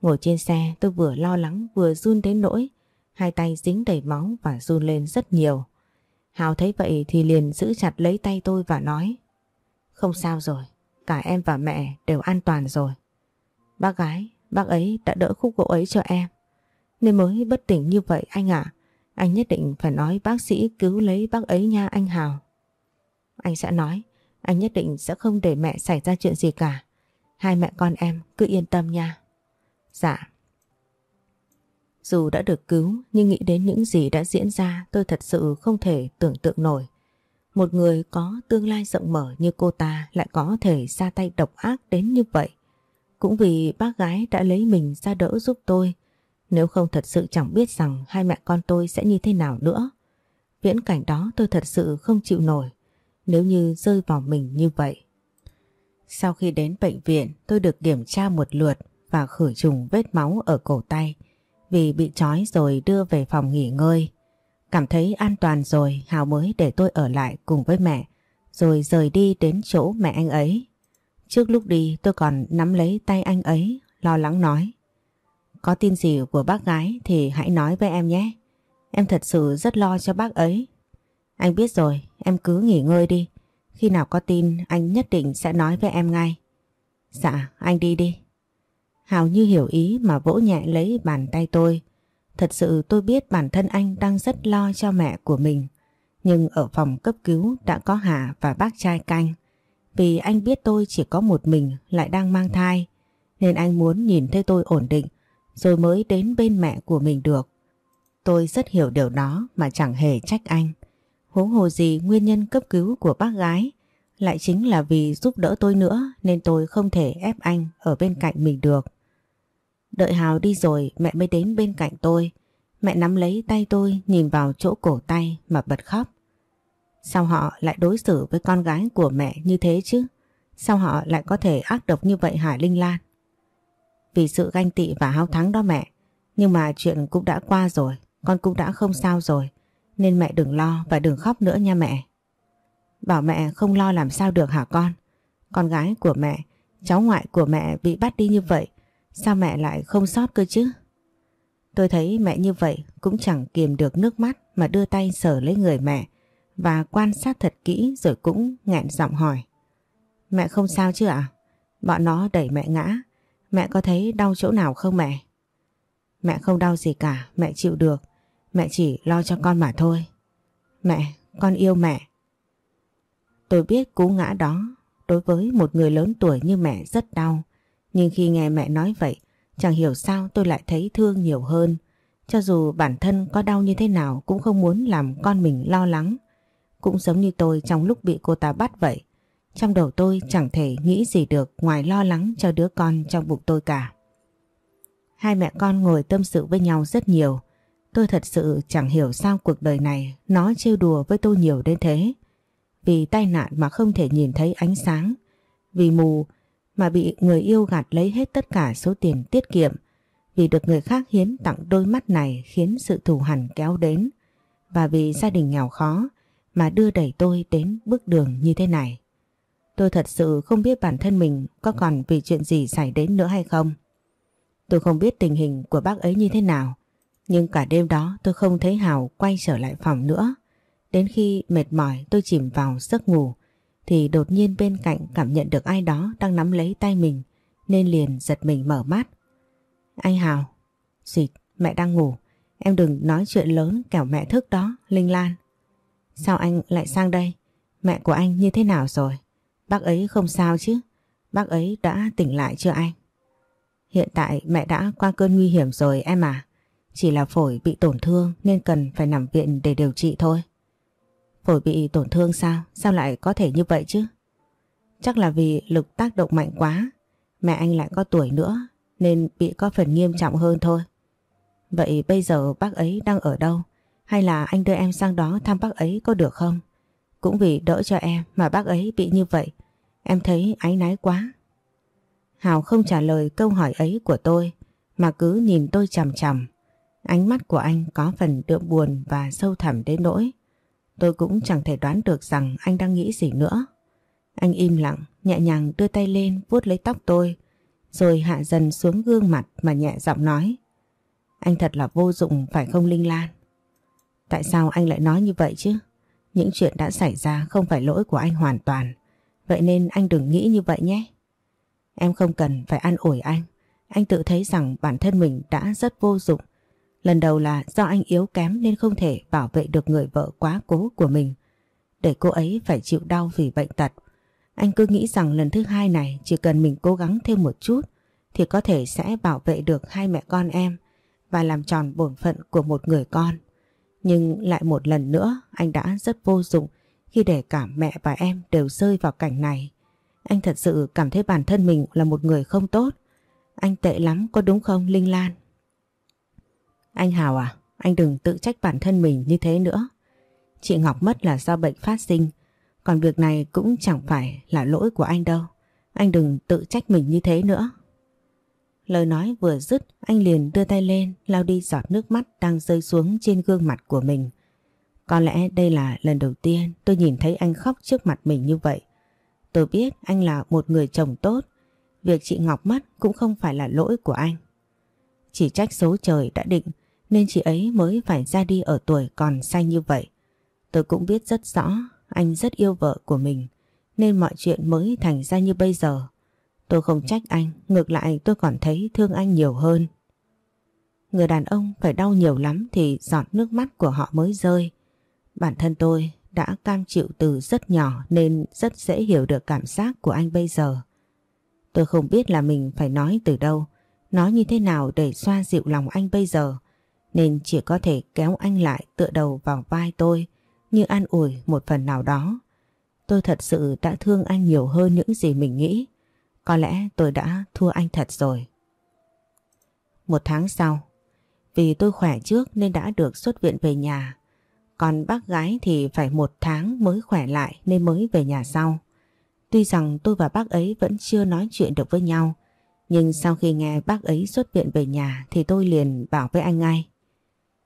Ngồi trên xe tôi vừa lo lắng vừa run đến nỗi, hai tay dính đầy máu và run lên rất nhiều. Hào thấy vậy thì liền giữ chặt lấy tay tôi và nói Không sao rồi, cả em và mẹ đều an toàn rồi. Bác gái, bác ấy đã đỡ khúc gỗ ấy cho em. Nên mới bất tỉnh như vậy anh ạ. Anh nhất định phải nói bác sĩ cứu lấy bác ấy nha anh Hào. Anh sẽ nói, anh nhất định sẽ không để mẹ xảy ra chuyện gì cả. Hai mẹ con em cứ yên tâm nha. Dạ. Dù đã được cứu, nhưng nghĩ đến những gì đã diễn ra, tôi thật sự không thể tưởng tượng nổi. Một người có tương lai rộng mở như cô ta lại có thể ra tay độc ác đến như vậy. Cũng vì bác gái đã lấy mình ra đỡ giúp tôi. Nếu không thật sự chẳng biết rằng hai mẹ con tôi sẽ như thế nào nữa. Viễn cảnh đó tôi thật sự không chịu nổi, nếu như rơi vào mình như vậy. Sau khi đến bệnh viện, tôi được kiểm tra một lượt và khử trùng vết máu ở cổ tay vì bị trói rồi đưa về phòng nghỉ ngơi. Cảm thấy an toàn rồi Hào mới để tôi ở lại cùng với mẹ rồi rời đi đến chỗ mẹ anh ấy. Trước lúc đi tôi còn nắm lấy tay anh ấy lo lắng nói Có tin gì của bác gái thì hãy nói với em nhé. Em thật sự rất lo cho bác ấy. Anh biết rồi, em cứ nghỉ ngơi đi. Khi nào có tin anh nhất định sẽ nói với em ngay. Dạ, anh đi đi. Hào như hiểu ý mà vỗ nhẹ lấy bàn tay tôi. Thật sự tôi biết bản thân anh đang rất lo cho mẹ của mình. Nhưng ở phòng cấp cứu đã có Hà và bác trai canh. Vì anh biết tôi chỉ có một mình lại đang mang thai. Nên anh muốn nhìn thấy tôi ổn định rồi mới đến bên mẹ của mình được. Tôi rất hiểu điều đó mà chẳng hề trách anh. Huống hồ gì nguyên nhân cấp cứu của bác gái lại chính là vì giúp đỡ tôi nữa nên tôi không thể ép anh ở bên cạnh mình được. Đợi Hào đi rồi mẹ mới đến bên cạnh tôi. Mẹ nắm lấy tay tôi nhìn vào chỗ cổ tay mà bật khóc. Sao họ lại đối xử với con gái của mẹ như thế chứ? Sao họ lại có thể ác độc như vậy hả Linh Lan? Vì sự ganh tị và hao thắng đó mẹ. Nhưng mà chuyện cũng đã qua rồi, con cũng đã không sao rồi. Nên mẹ đừng lo và đừng khóc nữa nha mẹ. Bảo mẹ không lo làm sao được hả con? Con gái của mẹ, cháu ngoại của mẹ bị bắt đi như vậy. Sao mẹ lại không sót cơ chứ? Tôi thấy mẹ như vậy cũng chẳng kiềm được nước mắt mà đưa tay sờ lấy người mẹ và quan sát thật kỹ rồi cũng nghẹn giọng hỏi. Mẹ không sao chứ ạ? Bọn nó đẩy mẹ ngã. Mẹ có thấy đau chỗ nào không mẹ? Mẹ không đau gì cả, mẹ chịu được. Mẹ chỉ lo cho con mà thôi. Mẹ, con yêu mẹ. Tôi biết cú ngã đó đối với một người lớn tuổi như mẹ rất đau. Nhưng khi nghe mẹ nói vậy, chẳng hiểu sao tôi lại thấy thương nhiều hơn. Cho dù bản thân có đau như thế nào cũng không muốn làm con mình lo lắng. Cũng giống như tôi trong lúc bị cô ta bắt vậy. Trong đầu tôi chẳng thể nghĩ gì được ngoài lo lắng cho đứa con trong bụng tôi cả. Hai mẹ con ngồi tâm sự với nhau rất nhiều. Tôi thật sự chẳng hiểu sao cuộc đời này nó trêu đùa với tôi nhiều đến thế. Vì tai nạn mà không thể nhìn thấy ánh sáng. Vì mù mà bị người yêu gạt lấy hết tất cả số tiền tiết kiệm. Vì được người khác hiến tặng đôi mắt này khiến sự thù hằn kéo đến. Và vì gia đình nghèo khó mà đưa đẩy tôi đến bước đường như thế này. Tôi thật sự không biết bản thân mình có còn vì chuyện gì xảy đến nữa hay không. Tôi không biết tình hình của bác ấy như thế nào. Nhưng cả đêm đó tôi không thấy Hào quay trở lại phòng nữa. Đến khi mệt mỏi, tôi chìm vào giấc ngủ thì đột nhiên bên cạnh cảm nhận được ai đó đang nắm lấy tay mình nên liền giật mình mở mắt. Anh Hào, xịt, mẹ đang ngủ. Em đừng nói chuyện lớn kẻo mẹ thức đó, Linh Lan. Sao anh lại sang đây? Mẹ của anh như thế nào rồi? Bác ấy không sao chứ? bác ấy đã tỉnh lại chưa anh? Hiện tại mẹ đã qua cơn nguy hiểm rồi em à. Chỉ là phổi bị tổn thương nên cần phải nằm viện để điều trị thôi. Phổi bị tổn thương sao? Sao lại có thể như vậy chứ? Chắc là vì lực tác động mạnh quá. Mẹ anh lại có tuổi nữa, nên bị có phần nghiêm trọng hơn thôi. Vậy bây giờ bác ấy đang ở đâu? Hay là anh đưa em sang đó thăm bác ấy có được không? Cũng vì đỡ cho em mà bác ấy bị như vậy. Em thấy áy náy quá. Hào không trả lời câu hỏi ấy của tôi, mà cứ nhìn tôi chằm chằm. Ánh mắt của anh có phần đượm buồn và sâu thẳm đến nỗi. Tôi cũng chẳng thể đoán được rằng anh đang nghĩ gì nữa. Anh im lặng, nhẹ nhàng đưa tay lên vuốt lấy tóc tôi, rồi hạ dần xuống gương mặt mà nhẹ giọng nói. Anh thật là vô dụng phải không Linh Lan? Tại sao anh lại nói như vậy chứ? Những chuyện đã xảy ra không phải lỗi của anh hoàn toàn. Vậy nên anh đừng nghĩ như vậy nhé. Em không cần phải an ủi anh. Anh tự thấy rằng bản thân mình đã rất vô dụng. Lần đầu là do anh yếu kém nên không thể bảo vệ được người vợ quá cố của mình. Để cô ấy phải chịu đau vì bệnh tật. Anh cứ nghĩ rằng lần thứ hai này chỉ cần mình cố gắng thêm một chút thì có thể sẽ bảo vệ được hai mẹ con em và làm tròn bổn phận của một người con. Nhưng lại một lần nữa, anh đã rất vô dụng khi để cả mẹ và em đều rơi vào cảnh này. Anh thật sự cảm thấy bản thân mình là một người không tốt. Anh tệ lắm, có đúng không, Linh Lan? Anh Hào à, anh đừng tự trách bản thân mình như thế nữa. Chị Ngọc mất là do bệnh phát sinh, còn việc này cũng chẳng phải là lỗi của anh đâu. Anh đừng tự trách mình như thế nữa. Lời nói vừa dứt, anh liền đưa tay lên lau đi giọt nước mắt đang rơi xuống trên gương mặt của mình. Có lẽ đây là lần đầu tiên tôi nhìn thấy anh khóc trước mặt mình như vậy. Tôi biết anh là một người chồng tốt, việc chị Ngọc mất cũng không phải là lỗi của anh. Chỉ trách số trời đã định nên chị ấy mới phải ra đi ở tuổi còn xanh như vậy. Tôi cũng biết rất rõ anh rất yêu vợ của mình nên mọi chuyện mới thành ra như bây giờ. Tôi không trách anh, ngược lại tôi còn thấy thương anh nhiều hơn. Người đàn ông phải đau nhiều lắm thì giọt nước mắt của họ mới rơi. Bản thân tôi đã cam chịu từ rất nhỏ nên rất dễ hiểu được cảm giác của anh bây giờ. Tôi không biết là mình phải nói từ đâu, nói như thế nào để xoa dịu lòng anh bây giờ, nên chỉ có thể kéo anh lại tựa đầu vào vai tôi như an ủi một phần nào đó. Tôi thật sự đã thương anh nhiều hơn những gì mình nghĩ. Có lẽ tôi đã thua anh thật rồi. Một tháng sau, vì tôi khỏe trước nên đã được xuất viện về nhà. Còn bác gái thì phải một tháng mới khỏe lại nên mới về nhà sau. Tuy rằng tôi và bác ấy vẫn chưa nói chuyện được với nhau, nhưng sau khi nghe bác ấy xuất viện về nhà thì tôi liền bảo với anh ngay.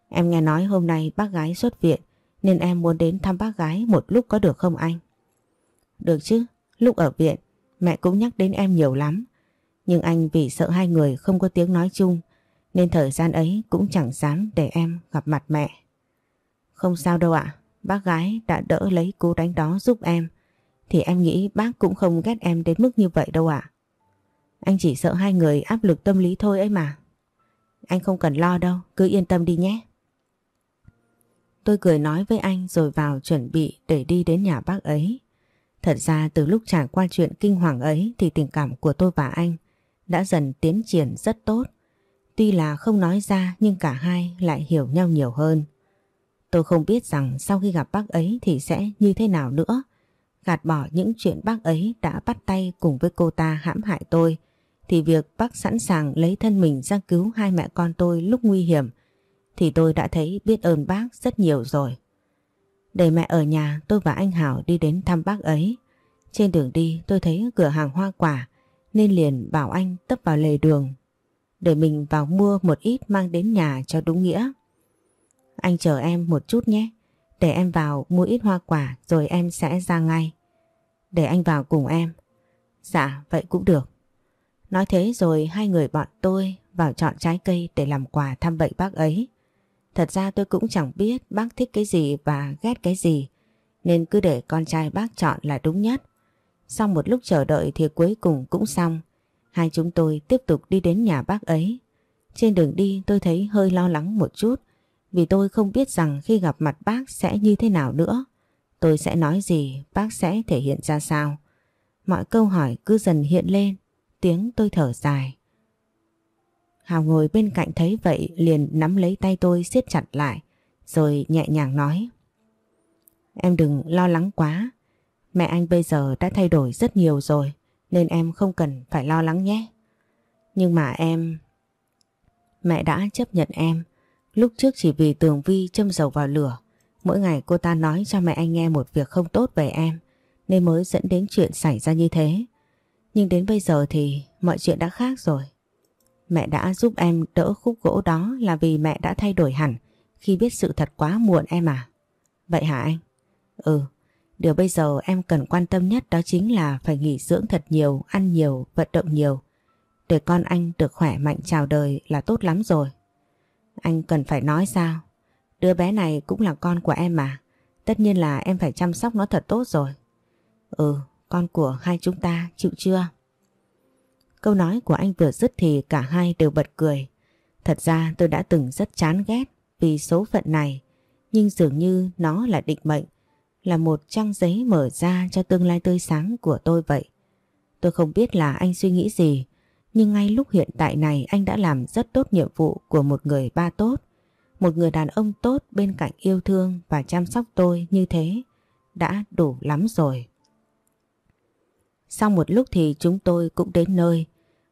Em nghe nói hôm nay bác gái xuất viện nên em muốn đến thăm bác gái một lúc có được không anh? Được chứ, lúc ở viện mẹ cũng nhắc đến em nhiều lắm. Nhưng anh vì sợ hai người không có tiếng nói chung nên thời gian ấy cũng chẳng dám để em gặp mặt mẹ. Không sao đâu ạ, bác gái đã đỡ lấy cú đánh đó giúp em thì em nghĩ bác cũng không ghét em đến mức như vậy đâu ạ. Anh chỉ sợ hai người áp lực tâm lý thôi ấy mà. Anh không cần lo đâu, cứ yên tâm đi nhé. Tôi cười nói với anh rồi vào chuẩn bị để đi đến nhà bác ấy. Thật ra từ lúc trải qua chuyện kinh hoàng ấy thì tình cảm của tôi và anh đã dần tiến triển rất tốt. Tuy là không nói ra nhưng cả hai lại hiểu nhau nhiều hơn. Tôi không biết rằng sau khi gặp bác ấy thì sẽ như thế nào nữa. Gạt bỏ những chuyện bác ấy đã bắt tay cùng với cô ta hãm hại tôi, thì việc bác sẵn sàng lấy thân mình ra cứu hai mẹ con tôi lúc nguy hiểm thì tôi đã thấy biết ơn bác rất nhiều rồi. Để mẹ ở nhà tôi và anh Hảo đi đến thăm bác ấy. Trên đường đi tôi thấy cửa hàng hoa quả nên liền bảo anh tấp vào lề đường để mình vào mua một ít mang đến nhà cho đúng nghĩa. Anh chờ em một chút nhé, để em vào mua ít hoa quả rồi em sẽ ra ngay. Để anh vào cùng em. Dạ, vậy cũng được. Nói thế rồi hai người bọn tôi vào chọn trái cây để làm quà thăm bệnh bác ấy. Thật ra tôi cũng chẳng biết bác thích cái gì và ghét cái gì, nên cứ để con trai bác chọn là đúng nhất. Sau một lúc chờ đợi thì cuối cùng cũng xong. Hai chúng tôi tiếp tục đi đến nhà bác ấy. Trên đường đi tôi thấy hơi lo lắng một chút vì tôi không biết rằng khi gặp mặt bác sẽ như thế nào nữa. Tôi sẽ nói gì, bác sẽ thể hiện ra sao. mọi câu hỏi cứ dần hiện lên, tiếng tôi thở dài. Hào ngồi bên cạnh thấy vậy liền nắm lấy tay tôi siết chặt lại, rồi nhẹ nhàng nói. Em đừng lo lắng quá, mẹ anh bây giờ đã thay đổi rất nhiều rồi, nên em không cần phải lo lắng nhé. Nhưng mà em... Mẹ đã chấp nhận em, lúc trước chỉ vì Tường Vi châm dầu vào lửa. Mỗi ngày cô ta nói cho mẹ anh nghe một việc không tốt về em, nên mới dẫn đến chuyện xảy ra như thế. Nhưng đến bây giờ thì mọi chuyện đã khác rồi. Mẹ đã giúp em đỡ khúc gỗ đó là vì mẹ đã thay đổi hẳn khi biết sự thật quá muộn em à. Vậy hả anh? Ừ, điều bây giờ em cần quan tâm nhất đó chính là phải nghỉ dưỡng thật nhiều, ăn nhiều, vận động nhiều. Để con anh được khỏe mạnh chào đời là tốt lắm rồi. Anh cần phải nói sao? Đứa bé này cũng là con của em mà. Tất nhiên là em phải chăm sóc nó thật tốt rồi. Ừ, con của hai chúng ta chịu chưa? Câu nói của anh vừa dứt thì cả hai đều bật cười. Thật ra tôi đã từng rất chán ghét vì số phận này, nhưng dường như nó là định mệnh, là một trang giấy mở ra cho tương lai tươi sáng của tôi vậy. Tôi không biết là anh suy nghĩ gì, nhưng ngay lúc hiện tại này anh đã làm rất tốt nhiệm vụ của một người ba tốt. Một người đàn ông tốt bên cạnh yêu thương và chăm sóc tôi như thế đã đủ lắm rồi. Sau một lúc thì chúng tôi cũng đến nơi.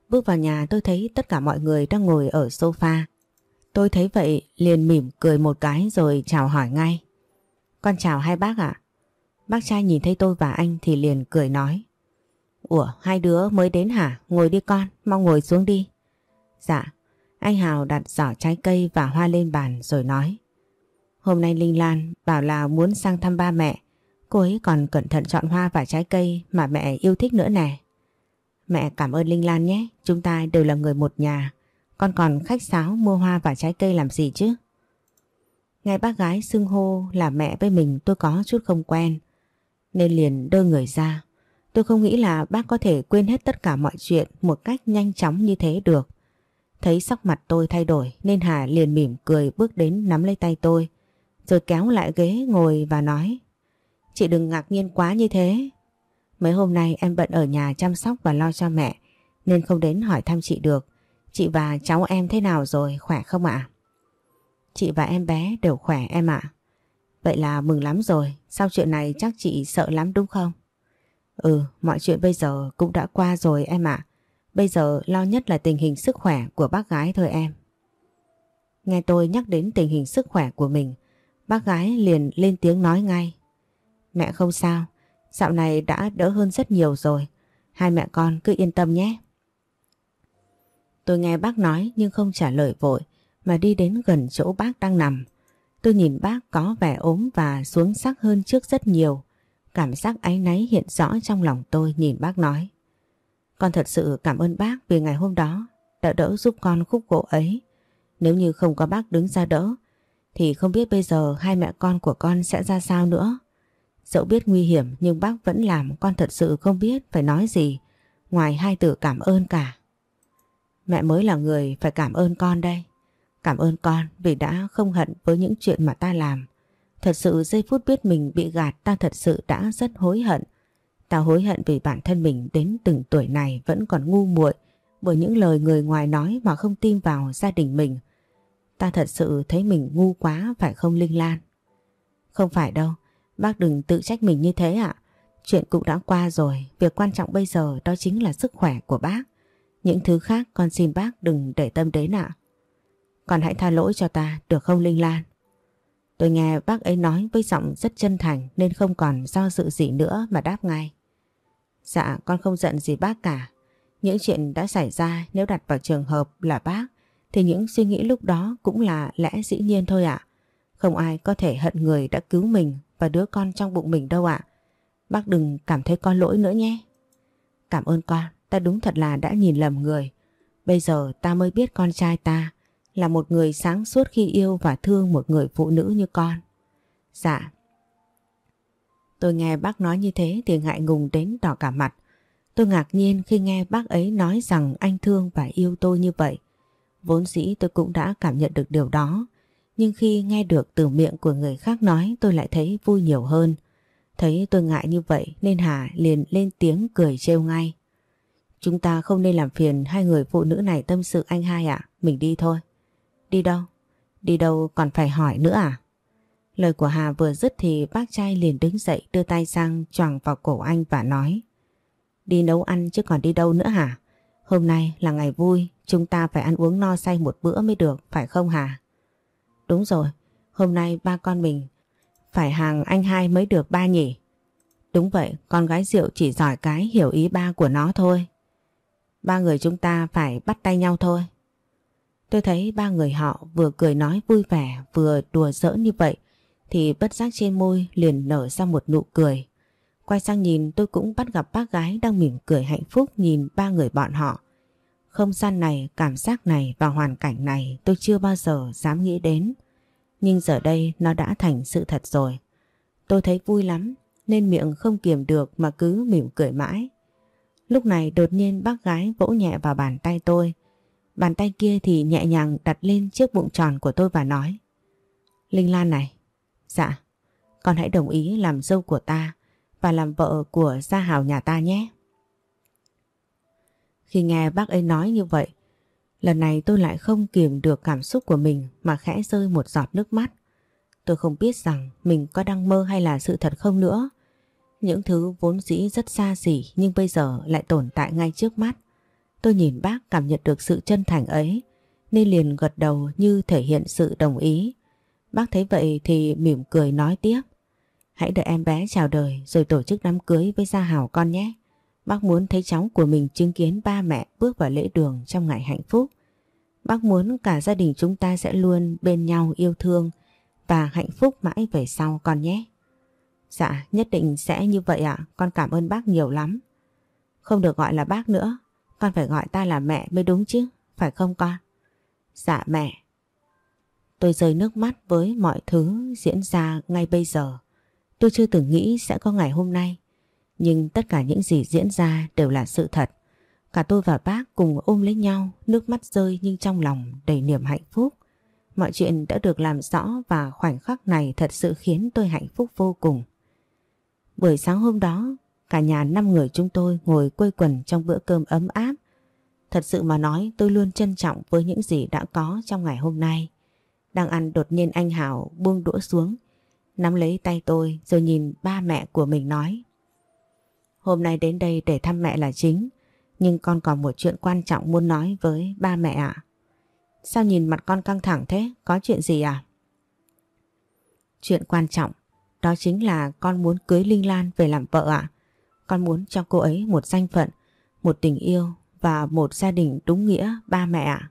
Bước vào nhà tôi thấy tất cả mọi người đang ngồi ở sofa. Tôi thấy vậy liền mỉm cười một cái rồi chào hỏi ngay. Con chào hai bác ạ. Bác trai nhìn thấy tôi và anh thì liền cười nói. Ủa hai đứa mới đến hả? Ngồi đi con, mau ngồi xuống đi. Dạ, anh Hào đặt giỏ trái cây và hoa lên bàn rồi nói. Hôm nay Linh Lan bảo là muốn sang thăm ba mẹ. Cô ấy còn cẩn thận chọn hoa và trái cây mà mẹ yêu thích nữa nè. Mẹ cảm ơn Linh Lan nhé, chúng ta đều là người một nhà. Con còn khách sáo mua hoa và trái cây làm gì chứ? Nghe bác gái xưng hô là mẹ với mình tôi có chút không quen. Nên liền đơ người ra. Tôi không nghĩ là bác có thể quên hết tất cả mọi chuyện một cách nhanh chóng như thế được. Thấy sắc mặt tôi thay đổi nên Hà liền mỉm cười bước đến nắm lấy tay tôi. Rồi kéo lại ghế ngồi và nói Chị đừng ngạc nhiên quá như thế. Mấy hôm nay em bận ở nhà chăm sóc và lo cho mẹ nên không đến hỏi thăm chị được. Chị và cháu em thế nào rồi, khỏe không ạ? Chị và em bé đều khỏe em ạ. Vậy là mừng lắm rồi, sau chuyện này chắc chị sợ lắm đúng không? Ừ, mọi chuyện bây giờ cũng đã qua rồi em ạ. Bây giờ lo nhất là tình hình sức khỏe của bác gái thôi em. Nghe tôi nhắc đến tình hình sức khỏe của mình, bác gái liền lên tiếng nói ngay. Mẹ không sao, dạo này đã đỡ hơn rất nhiều rồi. Hai mẹ con cứ yên tâm nhé. Tôi nghe bác nói nhưng không trả lời vội mà đi đến gần chỗ bác đang nằm. Tôi nhìn bác có vẻ ốm và xuống sắc hơn trước rất nhiều. Cảm giác áy náy hiện rõ trong lòng tôi nhìn bác nói. Con thật sự cảm ơn bác vì ngày hôm đó đã đỡ giúp con khúc gỗ ấy. Nếu như không có bác đứng ra đỡ thì không biết bây giờ hai mẹ con của con sẽ ra sao nữa. Dẫu biết nguy hiểm nhưng bác vẫn làm con thật sự không biết phải nói gì ngoài hai từ cảm ơn cả. Mẹ mới là người phải cảm ơn con đây. Cảm ơn con vì đã không hận với những chuyện mà ta làm. Thật sự giây phút biết mình bị gạt ta thật sự đã rất hối hận. Ta hối hận vì bản thân mình đến từng tuổi này vẫn còn ngu muội bởi những lời người ngoài nói mà không tin vào gia đình mình. Ta thật sự thấy mình ngu quá phải không Linh Lan? Không phải đâu, bác đừng tự trách mình như thế ạ. Chuyện cũng đã qua rồi, việc quan trọng bây giờ đó chính là sức khỏe của bác. Những thứ khác con xin bác đừng để tâm đến ạ. Con hãy tha lỗi cho ta được không Linh Lan? Tôi nghe bác ấy nói với giọng rất chân thành nên không còn do dự gì nữa mà đáp ngay. Dạ con không giận gì bác cả. Những chuyện đã xảy ra nếu đặt vào trường hợp là bác thì những suy nghĩ lúc đó cũng là lẽ dĩ nhiên thôi ạ. Không ai có thể hận người đã cứu mình và đứa con trong bụng mình đâu ạ. Bác đừng cảm thấy con lỗi nữa nhé. Cảm ơn con, ta đúng thật là đã nhìn lầm người. Bây giờ ta mới biết con trai ta là một người sáng suốt khi yêu và thương một người phụ nữ như con. Dạ. Tôi nghe bác nói như thế thì ngại ngùng đến đỏ cả mặt. Tôi ngạc nhiên khi nghe bác ấy nói rằng anh thương và yêu tôi như vậy. Vốn dĩ tôi cũng đã cảm nhận được điều đó. Nhưng khi nghe được từ miệng của người khác nói tôi lại thấy vui nhiều hơn. Thấy tôi ngại như vậy nên Hà liền lên tiếng cười trêu ngay. Chúng ta không nên làm phiền hai người phụ nữ này tâm sự anh hai ạ, mình đi thôi. Đi đâu? Đi đâu còn phải hỏi nữa à? Lời của Hà vừa dứt thì bác trai liền đứng dậy đưa tay sang choàng vào cổ anh và nói Đi nấu ăn chứ còn đi đâu nữa hả? Hôm nay là ngày vui, chúng ta phải ăn uống no say một bữa mới được, phải không Hà? Đúng rồi, hôm nay ba con mình phải hàng anh hai mới được ba nhỉ? Đúng vậy, con gái rượu chỉ giỏi cái hiểu ý ba của nó thôi. Ba người chúng ta phải bắt tay nhau thôi. Tôi thấy ba người họ vừa cười nói vui vẻ vừa đùa giỡn như vậy thì bất giác trên môi liền nở ra một nụ cười. Quay sang nhìn tôi cũng bắt gặp bác gái đang mỉm cười hạnh phúc nhìn ba người bọn họ. Không gian này, cảm giác này và hoàn cảnh này tôi chưa bao giờ dám nghĩ đến. Nhưng giờ đây nó đã thành sự thật rồi. Tôi thấy vui lắm nên miệng không kiềm được mà cứ mỉm cười mãi. Lúc này đột nhiên bác gái vỗ nhẹ vào bàn tay tôi. Bàn tay kia thì nhẹ nhàng đặt lên chiếc bụng tròn của tôi và nói Linh Lan này, dạ, con hãy đồng ý làm dâu của ta và làm vợ của gia hào nhà ta nhé. Khi nghe bác ấy nói như vậy, lần này tôi lại không kiềm được cảm xúc của mình mà khẽ rơi một giọt nước mắt. Tôi không biết rằng mình có đang mơ hay là sự thật không nữa. Những thứ vốn dĩ rất xa xỉ nhưng bây giờ lại tồn tại ngay trước mắt. Tôi nhìn bác cảm nhận được sự chân thành ấy nên liền gật đầu như thể hiện sự đồng ý. Bác thấy vậy thì mỉm cười nói tiếp. Hãy đợi em bé chào đời rồi tổ chức đám cưới với Gia Hảo con nhé. Bác muốn thấy cháu của mình chứng kiến ba mẹ bước vào lễ đường trong ngày hạnh phúc. Bác muốn cả gia đình chúng ta sẽ luôn bên nhau yêu thương và hạnh phúc mãi về sau con nhé. Dạ, nhất định sẽ như vậy ạ, con cảm ơn bác nhiều lắm. Không được gọi là bác nữa, con phải gọi ta là mẹ mới đúng chứ, phải không con? Dạ mẹ. Tôi rơi nước mắt với mọi thứ diễn ra ngay bây giờ. Tôi chưa từng nghĩ sẽ có ngày hôm nay. Nhưng tất cả những gì diễn ra đều là sự thật. Cả tôi và bác cùng ôm lấy nhau, nước mắt rơi nhưng trong lòng đầy niềm hạnh phúc. Mọi chuyện đã được làm rõ và khoảnh khắc này thật sự khiến tôi hạnh phúc vô cùng. Buổi sáng hôm đó, cả nhà năm người chúng tôi ngồi quây quần trong bữa cơm ấm áp. Thật sự mà nói tôi luôn trân trọng với những gì đã có trong ngày hôm nay. Đang ăn đột nhiên anh Hảo buông đũa xuống, nắm lấy tay tôi rồi nhìn ba mẹ của mình nói. Hôm nay đến đây để thăm mẹ là chính, nhưng con còn một chuyện quan trọng muốn nói với ba mẹ ạ. Sao nhìn mặt con căng thẳng thế? Có chuyện gì à? Chuyện quan trọng, đó chính là con muốn cưới Linh Lan về làm vợ ạ. Con muốn cho cô ấy một danh phận, một tình yêu và một gia đình đúng nghĩa ba mẹ ạ.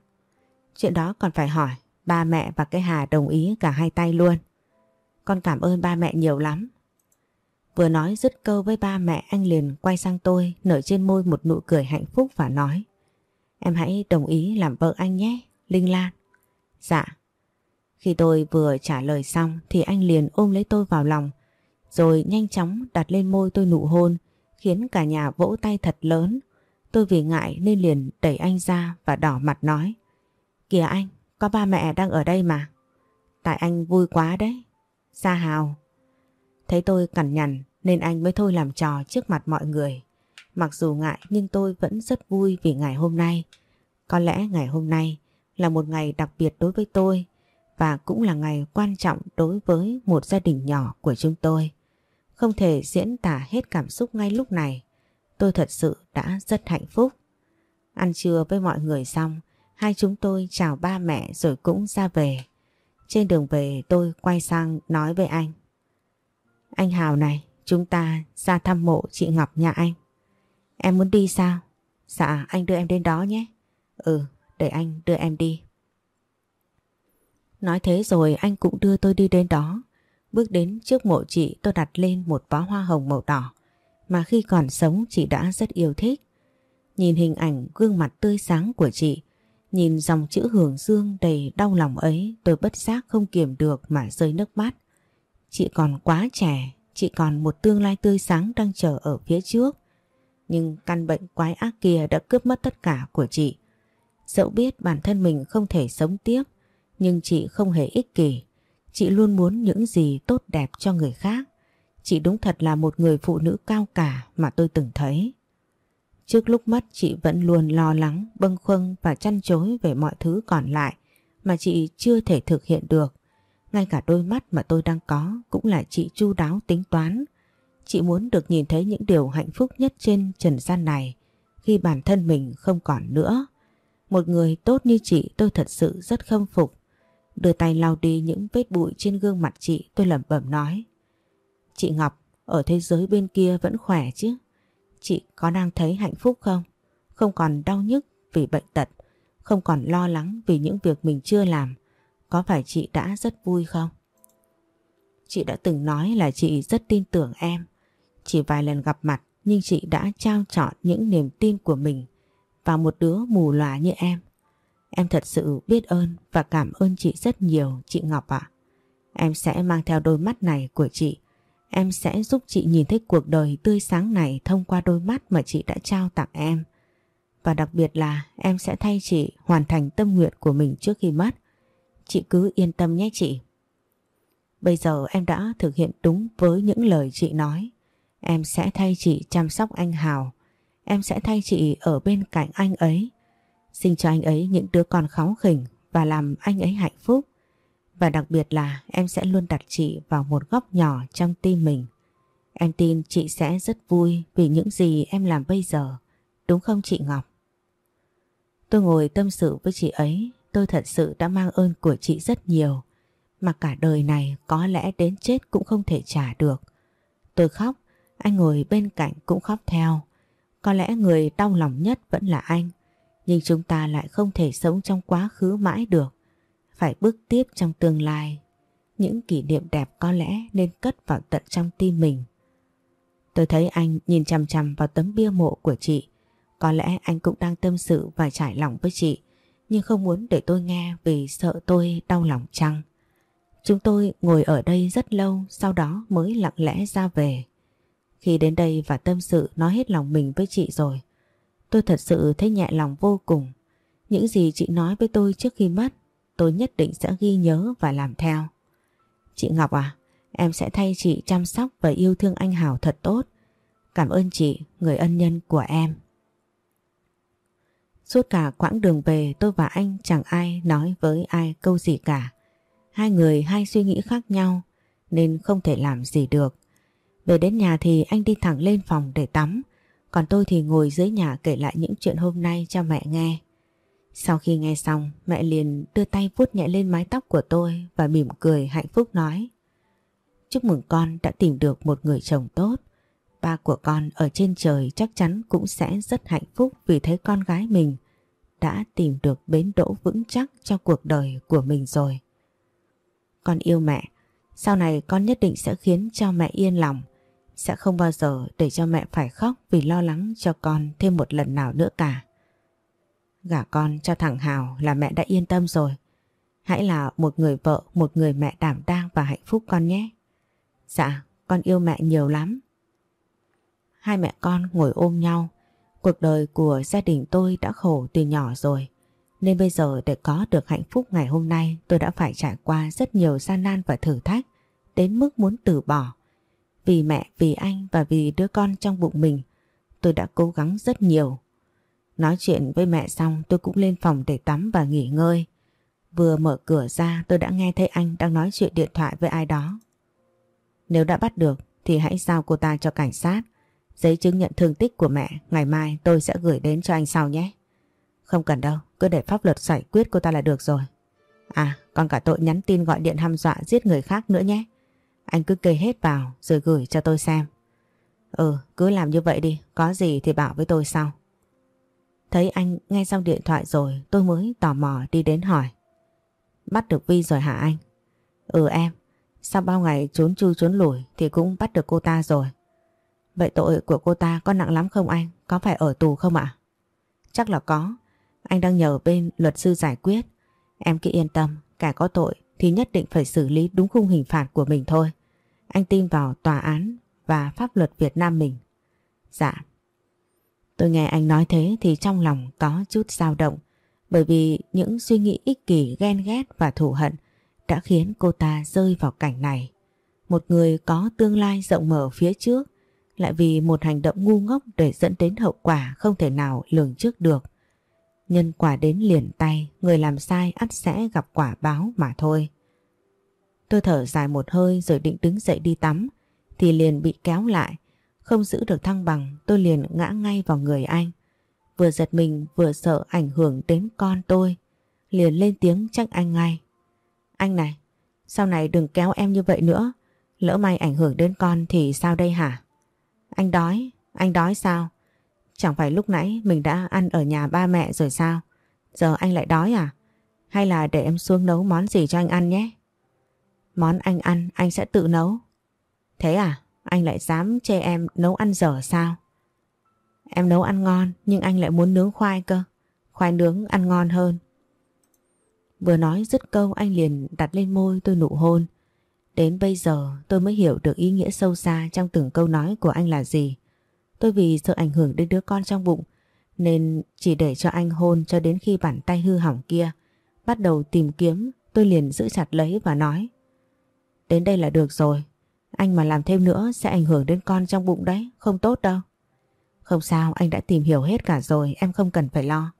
Chuyện đó còn phải hỏi, ba mẹ và cái Hà đồng ý cả hai tay luôn. Con cảm ơn ba mẹ nhiều lắm. Vừa nói dứt câu với ba mẹ anh liền quay sang tôi nở trên môi một nụ cười hạnh phúc và nói Em hãy đồng ý làm vợ anh nhé, Linh Lan. Dạ. Khi tôi vừa trả lời xong thì anh liền ôm lấy tôi vào lòng rồi nhanh chóng đặt lên môi tôi nụ hôn khiến cả nhà vỗ tay thật lớn. Tôi vì ngại nên liền đẩy anh ra và đỏ mặt nói Kìa anh, có ba mẹ đang ở đây mà. Tại anh vui quá đấy. Gia Hào. Thấy tôi cằn nhằn nên anh mới thôi làm trò trước mặt mọi người. Mặc dù ngại nhưng tôi vẫn rất vui vì ngày hôm nay. Có lẽ ngày hôm nay là một ngày đặc biệt đối với tôi và cũng là ngày quan trọng đối với một gia đình nhỏ của chúng tôi. Không thể diễn tả hết cảm xúc ngay lúc này. Tôi thật sự đã rất hạnh phúc. Ăn trưa với mọi người xong, hai chúng tôi chào ba mẹ rồi cũng ra về. Trên đường về tôi quay sang nói với anh. Anh Hào này, chúng ta ra thăm mộ chị Ngọc nhà anh. Em muốn đi sao? Dạ, anh đưa em đến đó nhé. Ừ, để anh đưa em đi. Nói thế rồi anh cũng đưa tôi đi đến đó. Bước đến trước mộ chị tôi đặt lên một bó hoa hồng màu đỏ mà khi còn sống chị đã rất yêu thích. Nhìn hình ảnh gương mặt tươi sáng của chị, nhìn dòng chữ hưởng dương đầy đau lòng ấy tôi bất giác không kiềm được mà rơi nước mắt. Chị còn quá trẻ, chị còn một tương lai tươi sáng đang chờ ở phía trước. Nhưng căn bệnh quái ác kia đã cướp mất tất cả của chị. Dẫu biết bản thân mình không thể sống tiếp, nhưng chị không hề ích kỷ. Chị luôn muốn những gì tốt đẹp cho người khác. Chị đúng thật là một người phụ nữ cao cả mà tôi từng thấy. Trước lúc mất chị vẫn luôn lo lắng, bâng khuâng và chăn chối về mọi thứ còn lại mà chị chưa thể thực hiện được. Ngay cả đôi mắt mà tôi đang có cũng là chị chu đáo tính toán. Chị muốn được nhìn thấy những điều hạnh phúc nhất trên trần gian này khi bản thân mình không còn nữa. Một người tốt như chị tôi thật sự rất khâm phục. Đưa tay lau đi những vết bụi trên gương mặt chị tôi lẩm bẩm nói. Chị Ngọc, ở thế giới bên kia vẫn khỏe chứ? Chị có đang thấy hạnh phúc không? Không còn đau nhức vì bệnh tật, không còn lo lắng vì những việc mình chưa làm. Có phải chị đã rất vui không? Chị đã từng nói là chị rất tin tưởng em. Chỉ vài lần gặp mặt, nhưng chị đã trao chọn những niềm tin của mình vào một đứa mù lòa như em. Em thật sự biết ơn và cảm ơn chị rất nhiều, chị Ngọc ạ. Em sẽ mang theo đôi mắt này của chị. Em sẽ giúp chị nhìn thấy cuộc đời tươi sáng này thông qua đôi mắt mà chị đã trao tặng em. Và đặc biệt là em sẽ thay chị hoàn thành tâm nguyện của mình trước khi mất. Chị cứ yên tâm nhé chị. Bây giờ em đã thực hiện đúng với những lời chị nói. Em sẽ thay chị chăm sóc anh Hào. Em sẽ thay chị ở bên cạnh anh ấy. Sinh cho anh ấy những đứa con kháu khỉnh và làm anh ấy hạnh phúc. Và đặc biệt là em sẽ luôn đặt chị vào một góc nhỏ trong tim mình. Em tin chị sẽ rất vui vì những gì em làm bây giờ. Đúng không chị Ngọc? Tôi ngồi tâm sự với chị ấy. Tôi thật sự đã mang ơn của chị rất nhiều. Mà cả đời này có lẽ đến chết cũng không thể trả được. Tôi khóc, anh ngồi bên cạnh cũng khóc theo. Có lẽ người đau lòng nhất vẫn là anh. Nhưng chúng ta lại không thể sống trong quá khứ mãi được. Phải bước tiếp trong tương lai. Những kỷ niệm đẹp có lẽ nên cất vào tận trong tim mình. Tôi thấy anh nhìn chằm chằm vào tấm bia mộ của chị. Có lẽ anh cũng đang tâm sự và trải lòng với chị. Nhưng không muốn để tôi nghe vì sợ tôi đau lòng chăng. Chúng tôi ngồi ở đây rất lâu sau đó mới lặng lẽ ra về. Khi đến đây và tâm sự nói hết lòng mình với chị rồi, tôi thật sự thấy nhẹ lòng vô cùng. Những gì chị nói với tôi trước khi mất, tôi nhất định sẽ ghi nhớ và làm theo. Chị Ngọc à, em sẽ thay chị chăm sóc và yêu thương anh Hảo thật tốt. Cảm ơn chị, người ân nhân của em. Suốt cả quãng đường về tôi và anh chẳng ai nói với ai câu gì cả. Hai người hai suy nghĩ khác nhau nên không thể làm gì được. Về đến nhà thì anh đi thẳng lên phòng để tắm, còn tôi thì ngồi dưới nhà kể lại những chuyện hôm nay cho mẹ nghe. Sau khi nghe xong, mẹ liền đưa tay vuốt nhẹ lên mái tóc của tôi và mỉm cười hạnh phúc nói. Chúc mừng con đã tìm được một người chồng tốt. Ba của con ở trên trời chắc chắn cũng sẽ rất hạnh phúc vì thấy con gái mình đã tìm được bến đỗ vững chắc cho cuộc đời của mình rồi. Con yêu mẹ, sau này con nhất định sẽ khiến cho mẹ yên lòng sẽ không bao giờ để cho mẹ phải khóc vì lo lắng cho con thêm một lần nào nữa cả. Gả con cho thằng Hào là mẹ đã yên tâm rồi. Hãy là một người vợ, một người mẹ đảm đang và hạnh phúc con nhé. Dạ, con yêu mẹ nhiều lắm. Hai mẹ con ngồi ôm nhau. Cuộc đời của gia đình tôi đã khổ từ nhỏ rồi. Nên bây giờ để có được hạnh phúc ngày hôm nay tôi đã phải trải qua rất nhiều gian nan và thử thách đến mức muốn từ bỏ. Vì mẹ, vì anh và vì đứa con trong bụng mình, tôi đã cố gắng rất nhiều. Nói chuyện với mẹ xong tôi cũng lên phòng để tắm và nghỉ ngơi. Vừa mở cửa ra tôi đã nghe thấy anh đang nói chuyện điện thoại với ai đó. Nếu đã bắt được thì hãy giao cô ta cho cảnh sát. Giấy chứng nhận thương tích của mẹ ngày mai tôi sẽ gửi đến cho anh sau nhé. Không cần đâu, cứ để pháp luật giải quyết cô ta là được rồi. À, còn cả tội nhắn tin gọi điện hăm dọa giết người khác nữa nhé. Anh cứ kê hết vào rồi gửi cho tôi xem. Ừ, cứ làm như vậy đi, có gì thì bảo với tôi sau. Thấy anh nghe xong điện thoại rồi tôi mới tò mò đi đến hỏi. Bắt được Vi rồi hả anh? Ừ em, sau bao ngày trốn chui trốn lủi thì cũng bắt được cô ta rồi. Vậy tội của cô ta có nặng lắm không anh? Có phải ở tù không ạ? Chắc là có. Anh đang nhờ bên luật sư giải quyết. Em cứ yên tâm, cả có tội thì nhất định phải xử lý đúng khung hình phạt của mình thôi. Anh tin vào tòa án và pháp luật Việt Nam mình. Dạ. Tôi nghe anh nói thế thì trong lòng có chút dao động bởi vì những suy nghĩ ích kỷ ghen ghét và thù hận đã khiến cô ta rơi vào cảnh này. Một người có tương lai rộng mở phía trước lại vì một hành động ngu ngốc để dẫn đến hậu quả không thể nào lường trước được. Nhân quả đến liền tay, người làm sai ắt sẽ gặp quả báo mà thôi. Tôi thở dài một hơi rồi định đứng dậy đi tắm, thì liền bị kéo lại. Không giữ được thăng bằng, tôi liền ngã ngay vào người anh. Vừa giật mình vừa sợ ảnh hưởng đến con tôi. Liền lên tiếng trách anh ngay. Anh này, sau này đừng kéo em như vậy nữa. Lỡ may ảnh hưởng đến con thì sao đây hả? Anh đói, anh đói sao? Chẳng phải lúc nãy mình đã ăn ở nhà ba mẹ rồi sao? Giờ anh lại đói à? Hay là để em xuống nấu món gì cho anh ăn nhé? Món anh ăn anh sẽ tự nấu. Thế à? Anh lại dám chê em nấu ăn dở sao? Em nấu ăn ngon nhưng anh lại muốn nướng khoai cơ. Khoai nướng ăn ngon hơn. Vừa nói dứt câu anh liền đặt lên môi tôi nụ hôn. Đến bây giờ, tôi mới hiểu được ý nghĩa sâu xa trong từng câu nói của anh là gì. Tôi vì sợ ảnh hưởng đến đứa con trong bụng, nên chỉ để cho anh hôn cho đến khi bàn tay hư hỏng kia. Bắt đầu tìm kiếm, tôi liền giữ chặt lấy và nói, Đến đây là được rồi. Anh mà làm thêm nữa sẽ ảnh hưởng đến con trong bụng đấy, không tốt đâu. Không sao, anh đã tìm hiểu hết cả rồi, em không cần phải lo.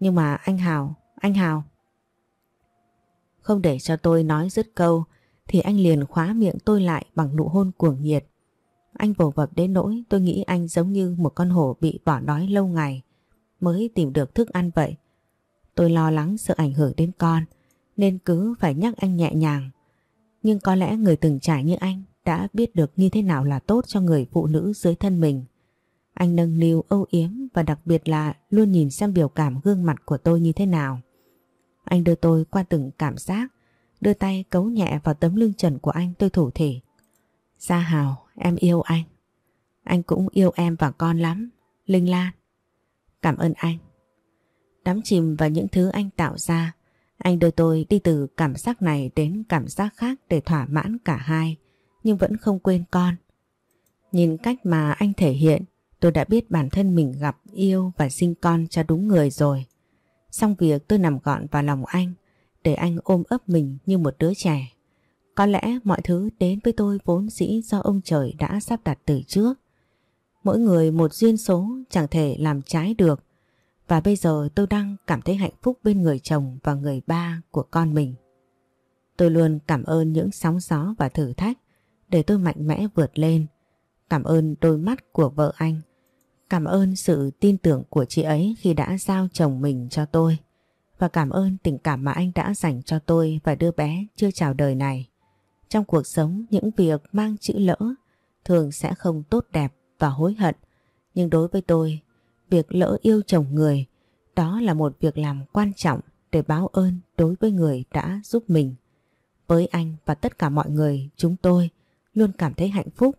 Nhưng mà anh Hào anh Hào. Không để cho tôi nói dứt câu thì anh liền khóa miệng tôi lại bằng nụ hôn cuồng nhiệt anh vồ vập đến nỗi tôi nghĩ anh giống như một con hổ bị bỏ đói lâu ngày mới tìm được thức ăn vậy. Tôi lo lắng sợ ảnh hưởng đến con nên cứ phải nhắc anh nhẹ nhàng. Nhưng có lẽ người từng trải như anh đã biết được như thế nào là tốt cho người phụ nữ dưới thân mình. Anh nâng niu âu yếm và đặc biệt là luôn nhìn xem biểu cảm gương mặt của tôi như thế nào. Anh đưa tôi qua từng cảm giác, đưa tay cấu nhẹ vào tấm lưng trần của anh tôi thủ thỉ. Gia Hào, em yêu anh. Anh cũng yêu em và con lắm. Linh Lan. Cảm ơn anh. Đắm chìm vào những thứ anh tạo ra, anh đưa tôi đi từ cảm giác này đến cảm giác khác để thỏa mãn cả hai, nhưng vẫn không quên con. Nhìn cách mà anh thể hiện, tôi đã biết bản thân mình gặp yêu và sinh con cho đúng người rồi. Xong việc tôi nằm gọn vào lòng anh, để anh ôm ấp mình như một đứa trẻ. Có lẽ mọi thứ đến với tôi vốn dĩ do ông trời đã sắp đặt từ trước. Mỗi người một duyên số chẳng thể làm trái được. Và bây giờ tôi đang cảm thấy hạnh phúc bên người chồng và người ba của con mình. Tôi luôn cảm ơn những sóng gió và thử thách để tôi mạnh mẽ vượt lên. Cảm ơn đôi mắt của vợ anh. Cảm ơn sự tin tưởng của chị ấy khi đã giao chồng mình cho tôi. Và cảm ơn tình cảm mà anh đã dành cho tôi và đứa bé chưa chào đời này. Trong cuộc sống những việc mang chữ lỡ thường sẽ không tốt đẹp và hối hận. Nhưng đối với tôi, việc lỡ yêu chồng người đó là một việc làm quan trọng để báo ơn đối với người đã giúp mình. Với anh và tất cả mọi người chúng tôi luôn cảm thấy hạnh phúc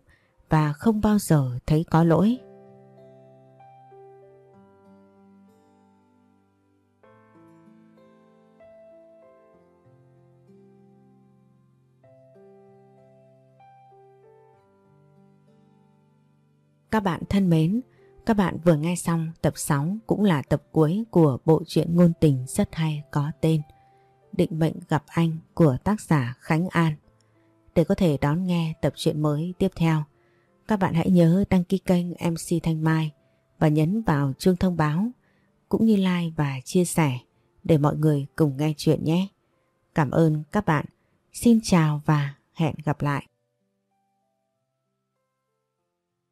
và không bao giờ thấy có lỗi. Các bạn thân mến, các bạn vừa nghe xong tập 6 cũng là tập cuối của bộ truyện ngôn tình rất hay có tên Định mệnh gặp anh của tác giả Khánh An. Để có thể đón nghe tập truyện mới tiếp theo, các bạn hãy nhớ đăng ký kênh MC Thanh Mai và nhấn vào chuông thông báo cũng như like và chia sẻ để mọi người cùng nghe chuyện nhé. Cảm ơn các bạn. Xin chào và hẹn gặp lại.